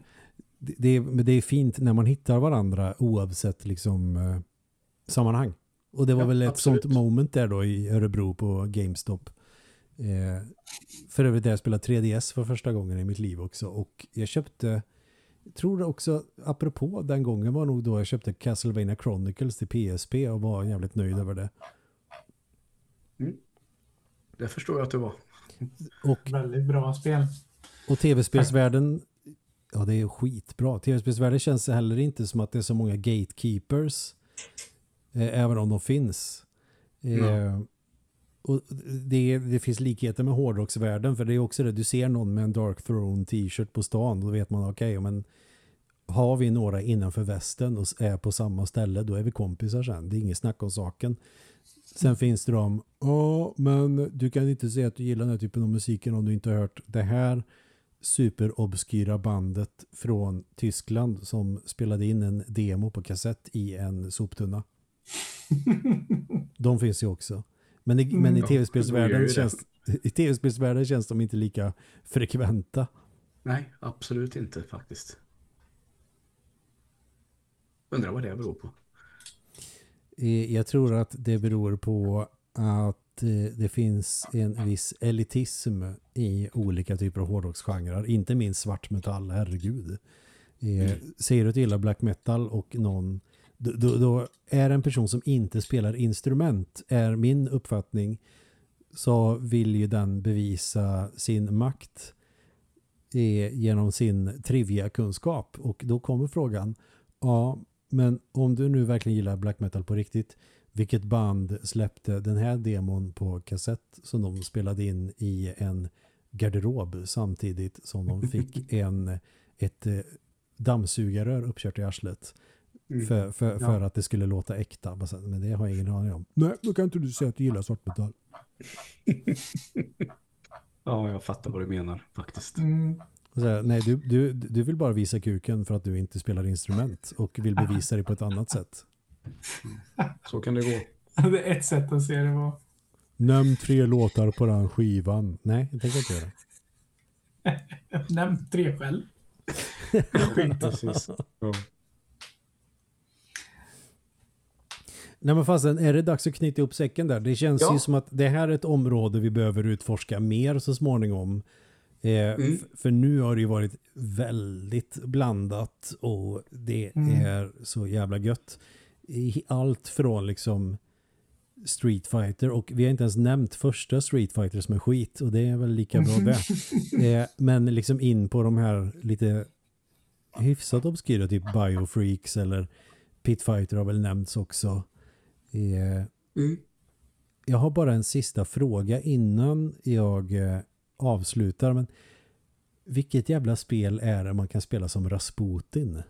Speaker 2: det, är, det är fint när man hittar varandra oavsett liksom eh, sammanhang. Och det var
Speaker 1: Ja,
Speaker 2: väl ett
Speaker 1: absolut.
Speaker 2: sånt moment där då i Örebro på GameStop. Eh, för övrigt där jag spelade 3DS för första gången i mitt liv också. Och jag köpte, tror det också, apropå den gången var nog då jag köpte Castlevania Chronicles till PSP och var jävligt nöjd över det.
Speaker 1: Det förstår jag att du var.
Speaker 2: Och
Speaker 3: Väldigt bra spel.
Speaker 2: Och tv-spelsvärlden, ja det är skitbra. Tv-spelsvärlden känns heller inte som att det är så många gatekeepers. Eh, även om de finns. Eh, och det, det finns likheter med hårdrocksvärlden för det är också det, du ser någon med en Dark Throne t-shirt på stan då vet man okej, men har vi några innanför västen och är på samma ställe då är vi kompisar sen. Det är inget snack om saken. Sen finns det de, ja men du kan inte säga att du gillar den här typen av musiken om du inte har hört det här superobskyra bandet från Tyskland som spelade in en demo på kassett i en soptunna. de finns ju också. Men i, men i tv-spelsvärlden känns, i tv-spelsvärlden känns de inte lika frekventa.
Speaker 1: Nej, absolut inte faktiskt. Undrar vad det beror på.
Speaker 2: Jag tror att det beror på att eh, det finns en viss elitism i olika typer av hårdrocksgenrer. Inte minst svartmetall, herregud. Eh, du att du gillar black metal och någon då, då, är en person som inte spelar instrument, är min uppfattning, så vill ju den bevisa sin makt genom sin trivia-kunskap. Och då kommer frågan, ja, men om du nu verkligen gillar black metal på riktigt, vilket band släppte den här demon på kassett som de spelade in i en garderob samtidigt som de fick en, ett eh, dammsugarrör uppkört i arslet för, för, för att det skulle låta äkta. Men det har jag ingen aning om. Nej, då kan inte du säga att du gillar svartmetall.
Speaker 1: Ja, jag fattar vad du menar faktiskt.
Speaker 3: Mm.
Speaker 2: Så nej, du, du, du vill bara visa kuken för att du inte spelar instrument och vill bevisa det på ett annat sätt.
Speaker 1: Så kan det gå.
Speaker 3: Det är ett sätt att se det på.
Speaker 2: Nämn tre låtar på den skivan. Nej, jag tänker inte göra.
Speaker 3: Nämn tre själv.
Speaker 1: Precis. Ja.
Speaker 2: Nej men fastän är det dags att knyta upp säcken där? Det känns
Speaker 1: Ja.
Speaker 2: ju som att det här är ett område vi behöver utforska mer så småningom. Eh,
Speaker 1: Mm.
Speaker 2: För nu har det ju varit väldigt blandat och det
Speaker 3: Mm.
Speaker 2: är så jävla gött. I allt från liksom Street Fighter och vi har inte ens nämnt första Street Fighter som är skit och det är väl lika bra det. Eh, men liksom in på de här lite hyfsat obskyra typ Biofreaks eller Pitfighter har väl nämnts också. Eh,
Speaker 1: Mm.
Speaker 2: jag har bara en sista fråga innan jag eh, avslutar. Men vilket jävla spel är det man kan spela som Rasputin?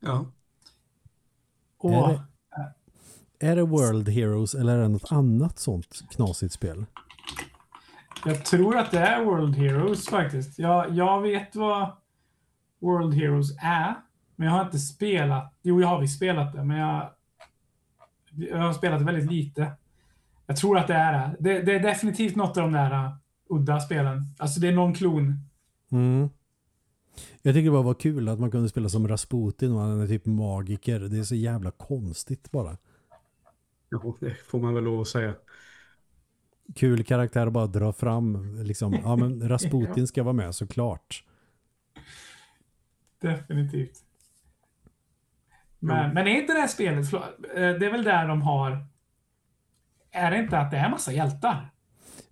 Speaker 1: ja.
Speaker 2: Är det- Är det World Heroes eller är det något annat sånt knasigt spel?
Speaker 3: jag tror att det är World Heroes faktiskt. Jag, jag vet vad World Heroes är, men jag har inte spelat. Jo, jag har visst spelat det, men jag, jag har spelat det väldigt lite. Jag tror att det är det. Det, är definitivt något av de där uh, udda spelen. Alltså det är någon klon.
Speaker 2: Mm. Jag tycker det bara var kul att man kunde spela som Rasputin och han är typ magiker. Det är så jävla konstigt bara.
Speaker 1: Jo, det får man väl lov att säga.
Speaker 2: Kul karaktär att bara dra fram. Liksom, ja men Rasputin ska vara med såklart.
Speaker 3: Definitivt. Men, men är inte det här spelet, eh, det är väl där de har... Är det inte att det är massa hjältar?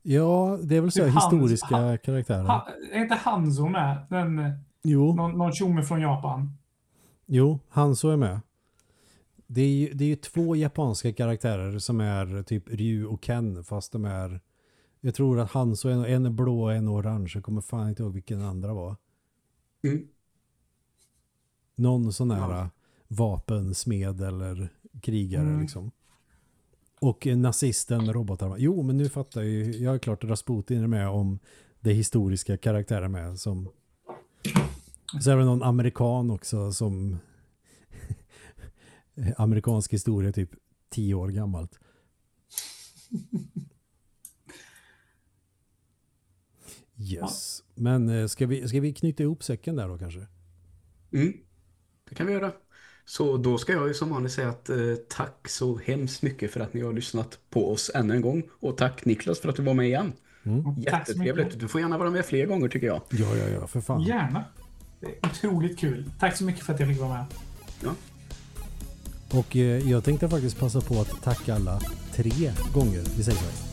Speaker 2: Ja, det är väl så
Speaker 3: Typ
Speaker 2: historiska
Speaker 3: Han-
Speaker 2: karaktärer.
Speaker 3: Ha, är inte Hanzo med? Den,
Speaker 2: Jo,
Speaker 3: någon, någon tjomme från Japan.
Speaker 2: jo, Hanzo är med. Det är, ju, det är ju två japanska karaktärer som är typ Ryu och Ken fast de är jag tror att Hanzo är en är blå och en är orange. Jag kommer fan inte ihåg vilken andra var.
Speaker 1: Mm.
Speaker 2: Någon sån här
Speaker 1: Ja.
Speaker 2: Vapensmed eller krigare
Speaker 3: Mm.
Speaker 2: liksom. Och nazisten robotar. Jo, men nu fattar jag ju. Jag är klart att Rasputin är med om det historiska karaktärer med. Som... Så är det någon amerikan också som amerikansk historia typ tio år gammalt. Yes. Men eh, ska vi, ska vi knyta ihop säcken där då kanske?
Speaker 1: Mm, det kan vi göra. Så då ska jag ju som vanligt säga att eh, tack så hemskt mycket för att ni har lyssnat på oss ännu en gång. Och tack Niklas för att du var med igen.
Speaker 3: Mm.
Speaker 1: Jättetrevligt. Du får gärna vara med fler gånger tycker jag.
Speaker 2: Ja, ja, ja, för fan.
Speaker 3: Gärna. Det är otroligt kul. Tack så mycket för att jag fick vara med.
Speaker 1: Ja.
Speaker 2: Och eh, jag tänkte faktiskt passa på att tacka alla tre gånger. Vi säger så här.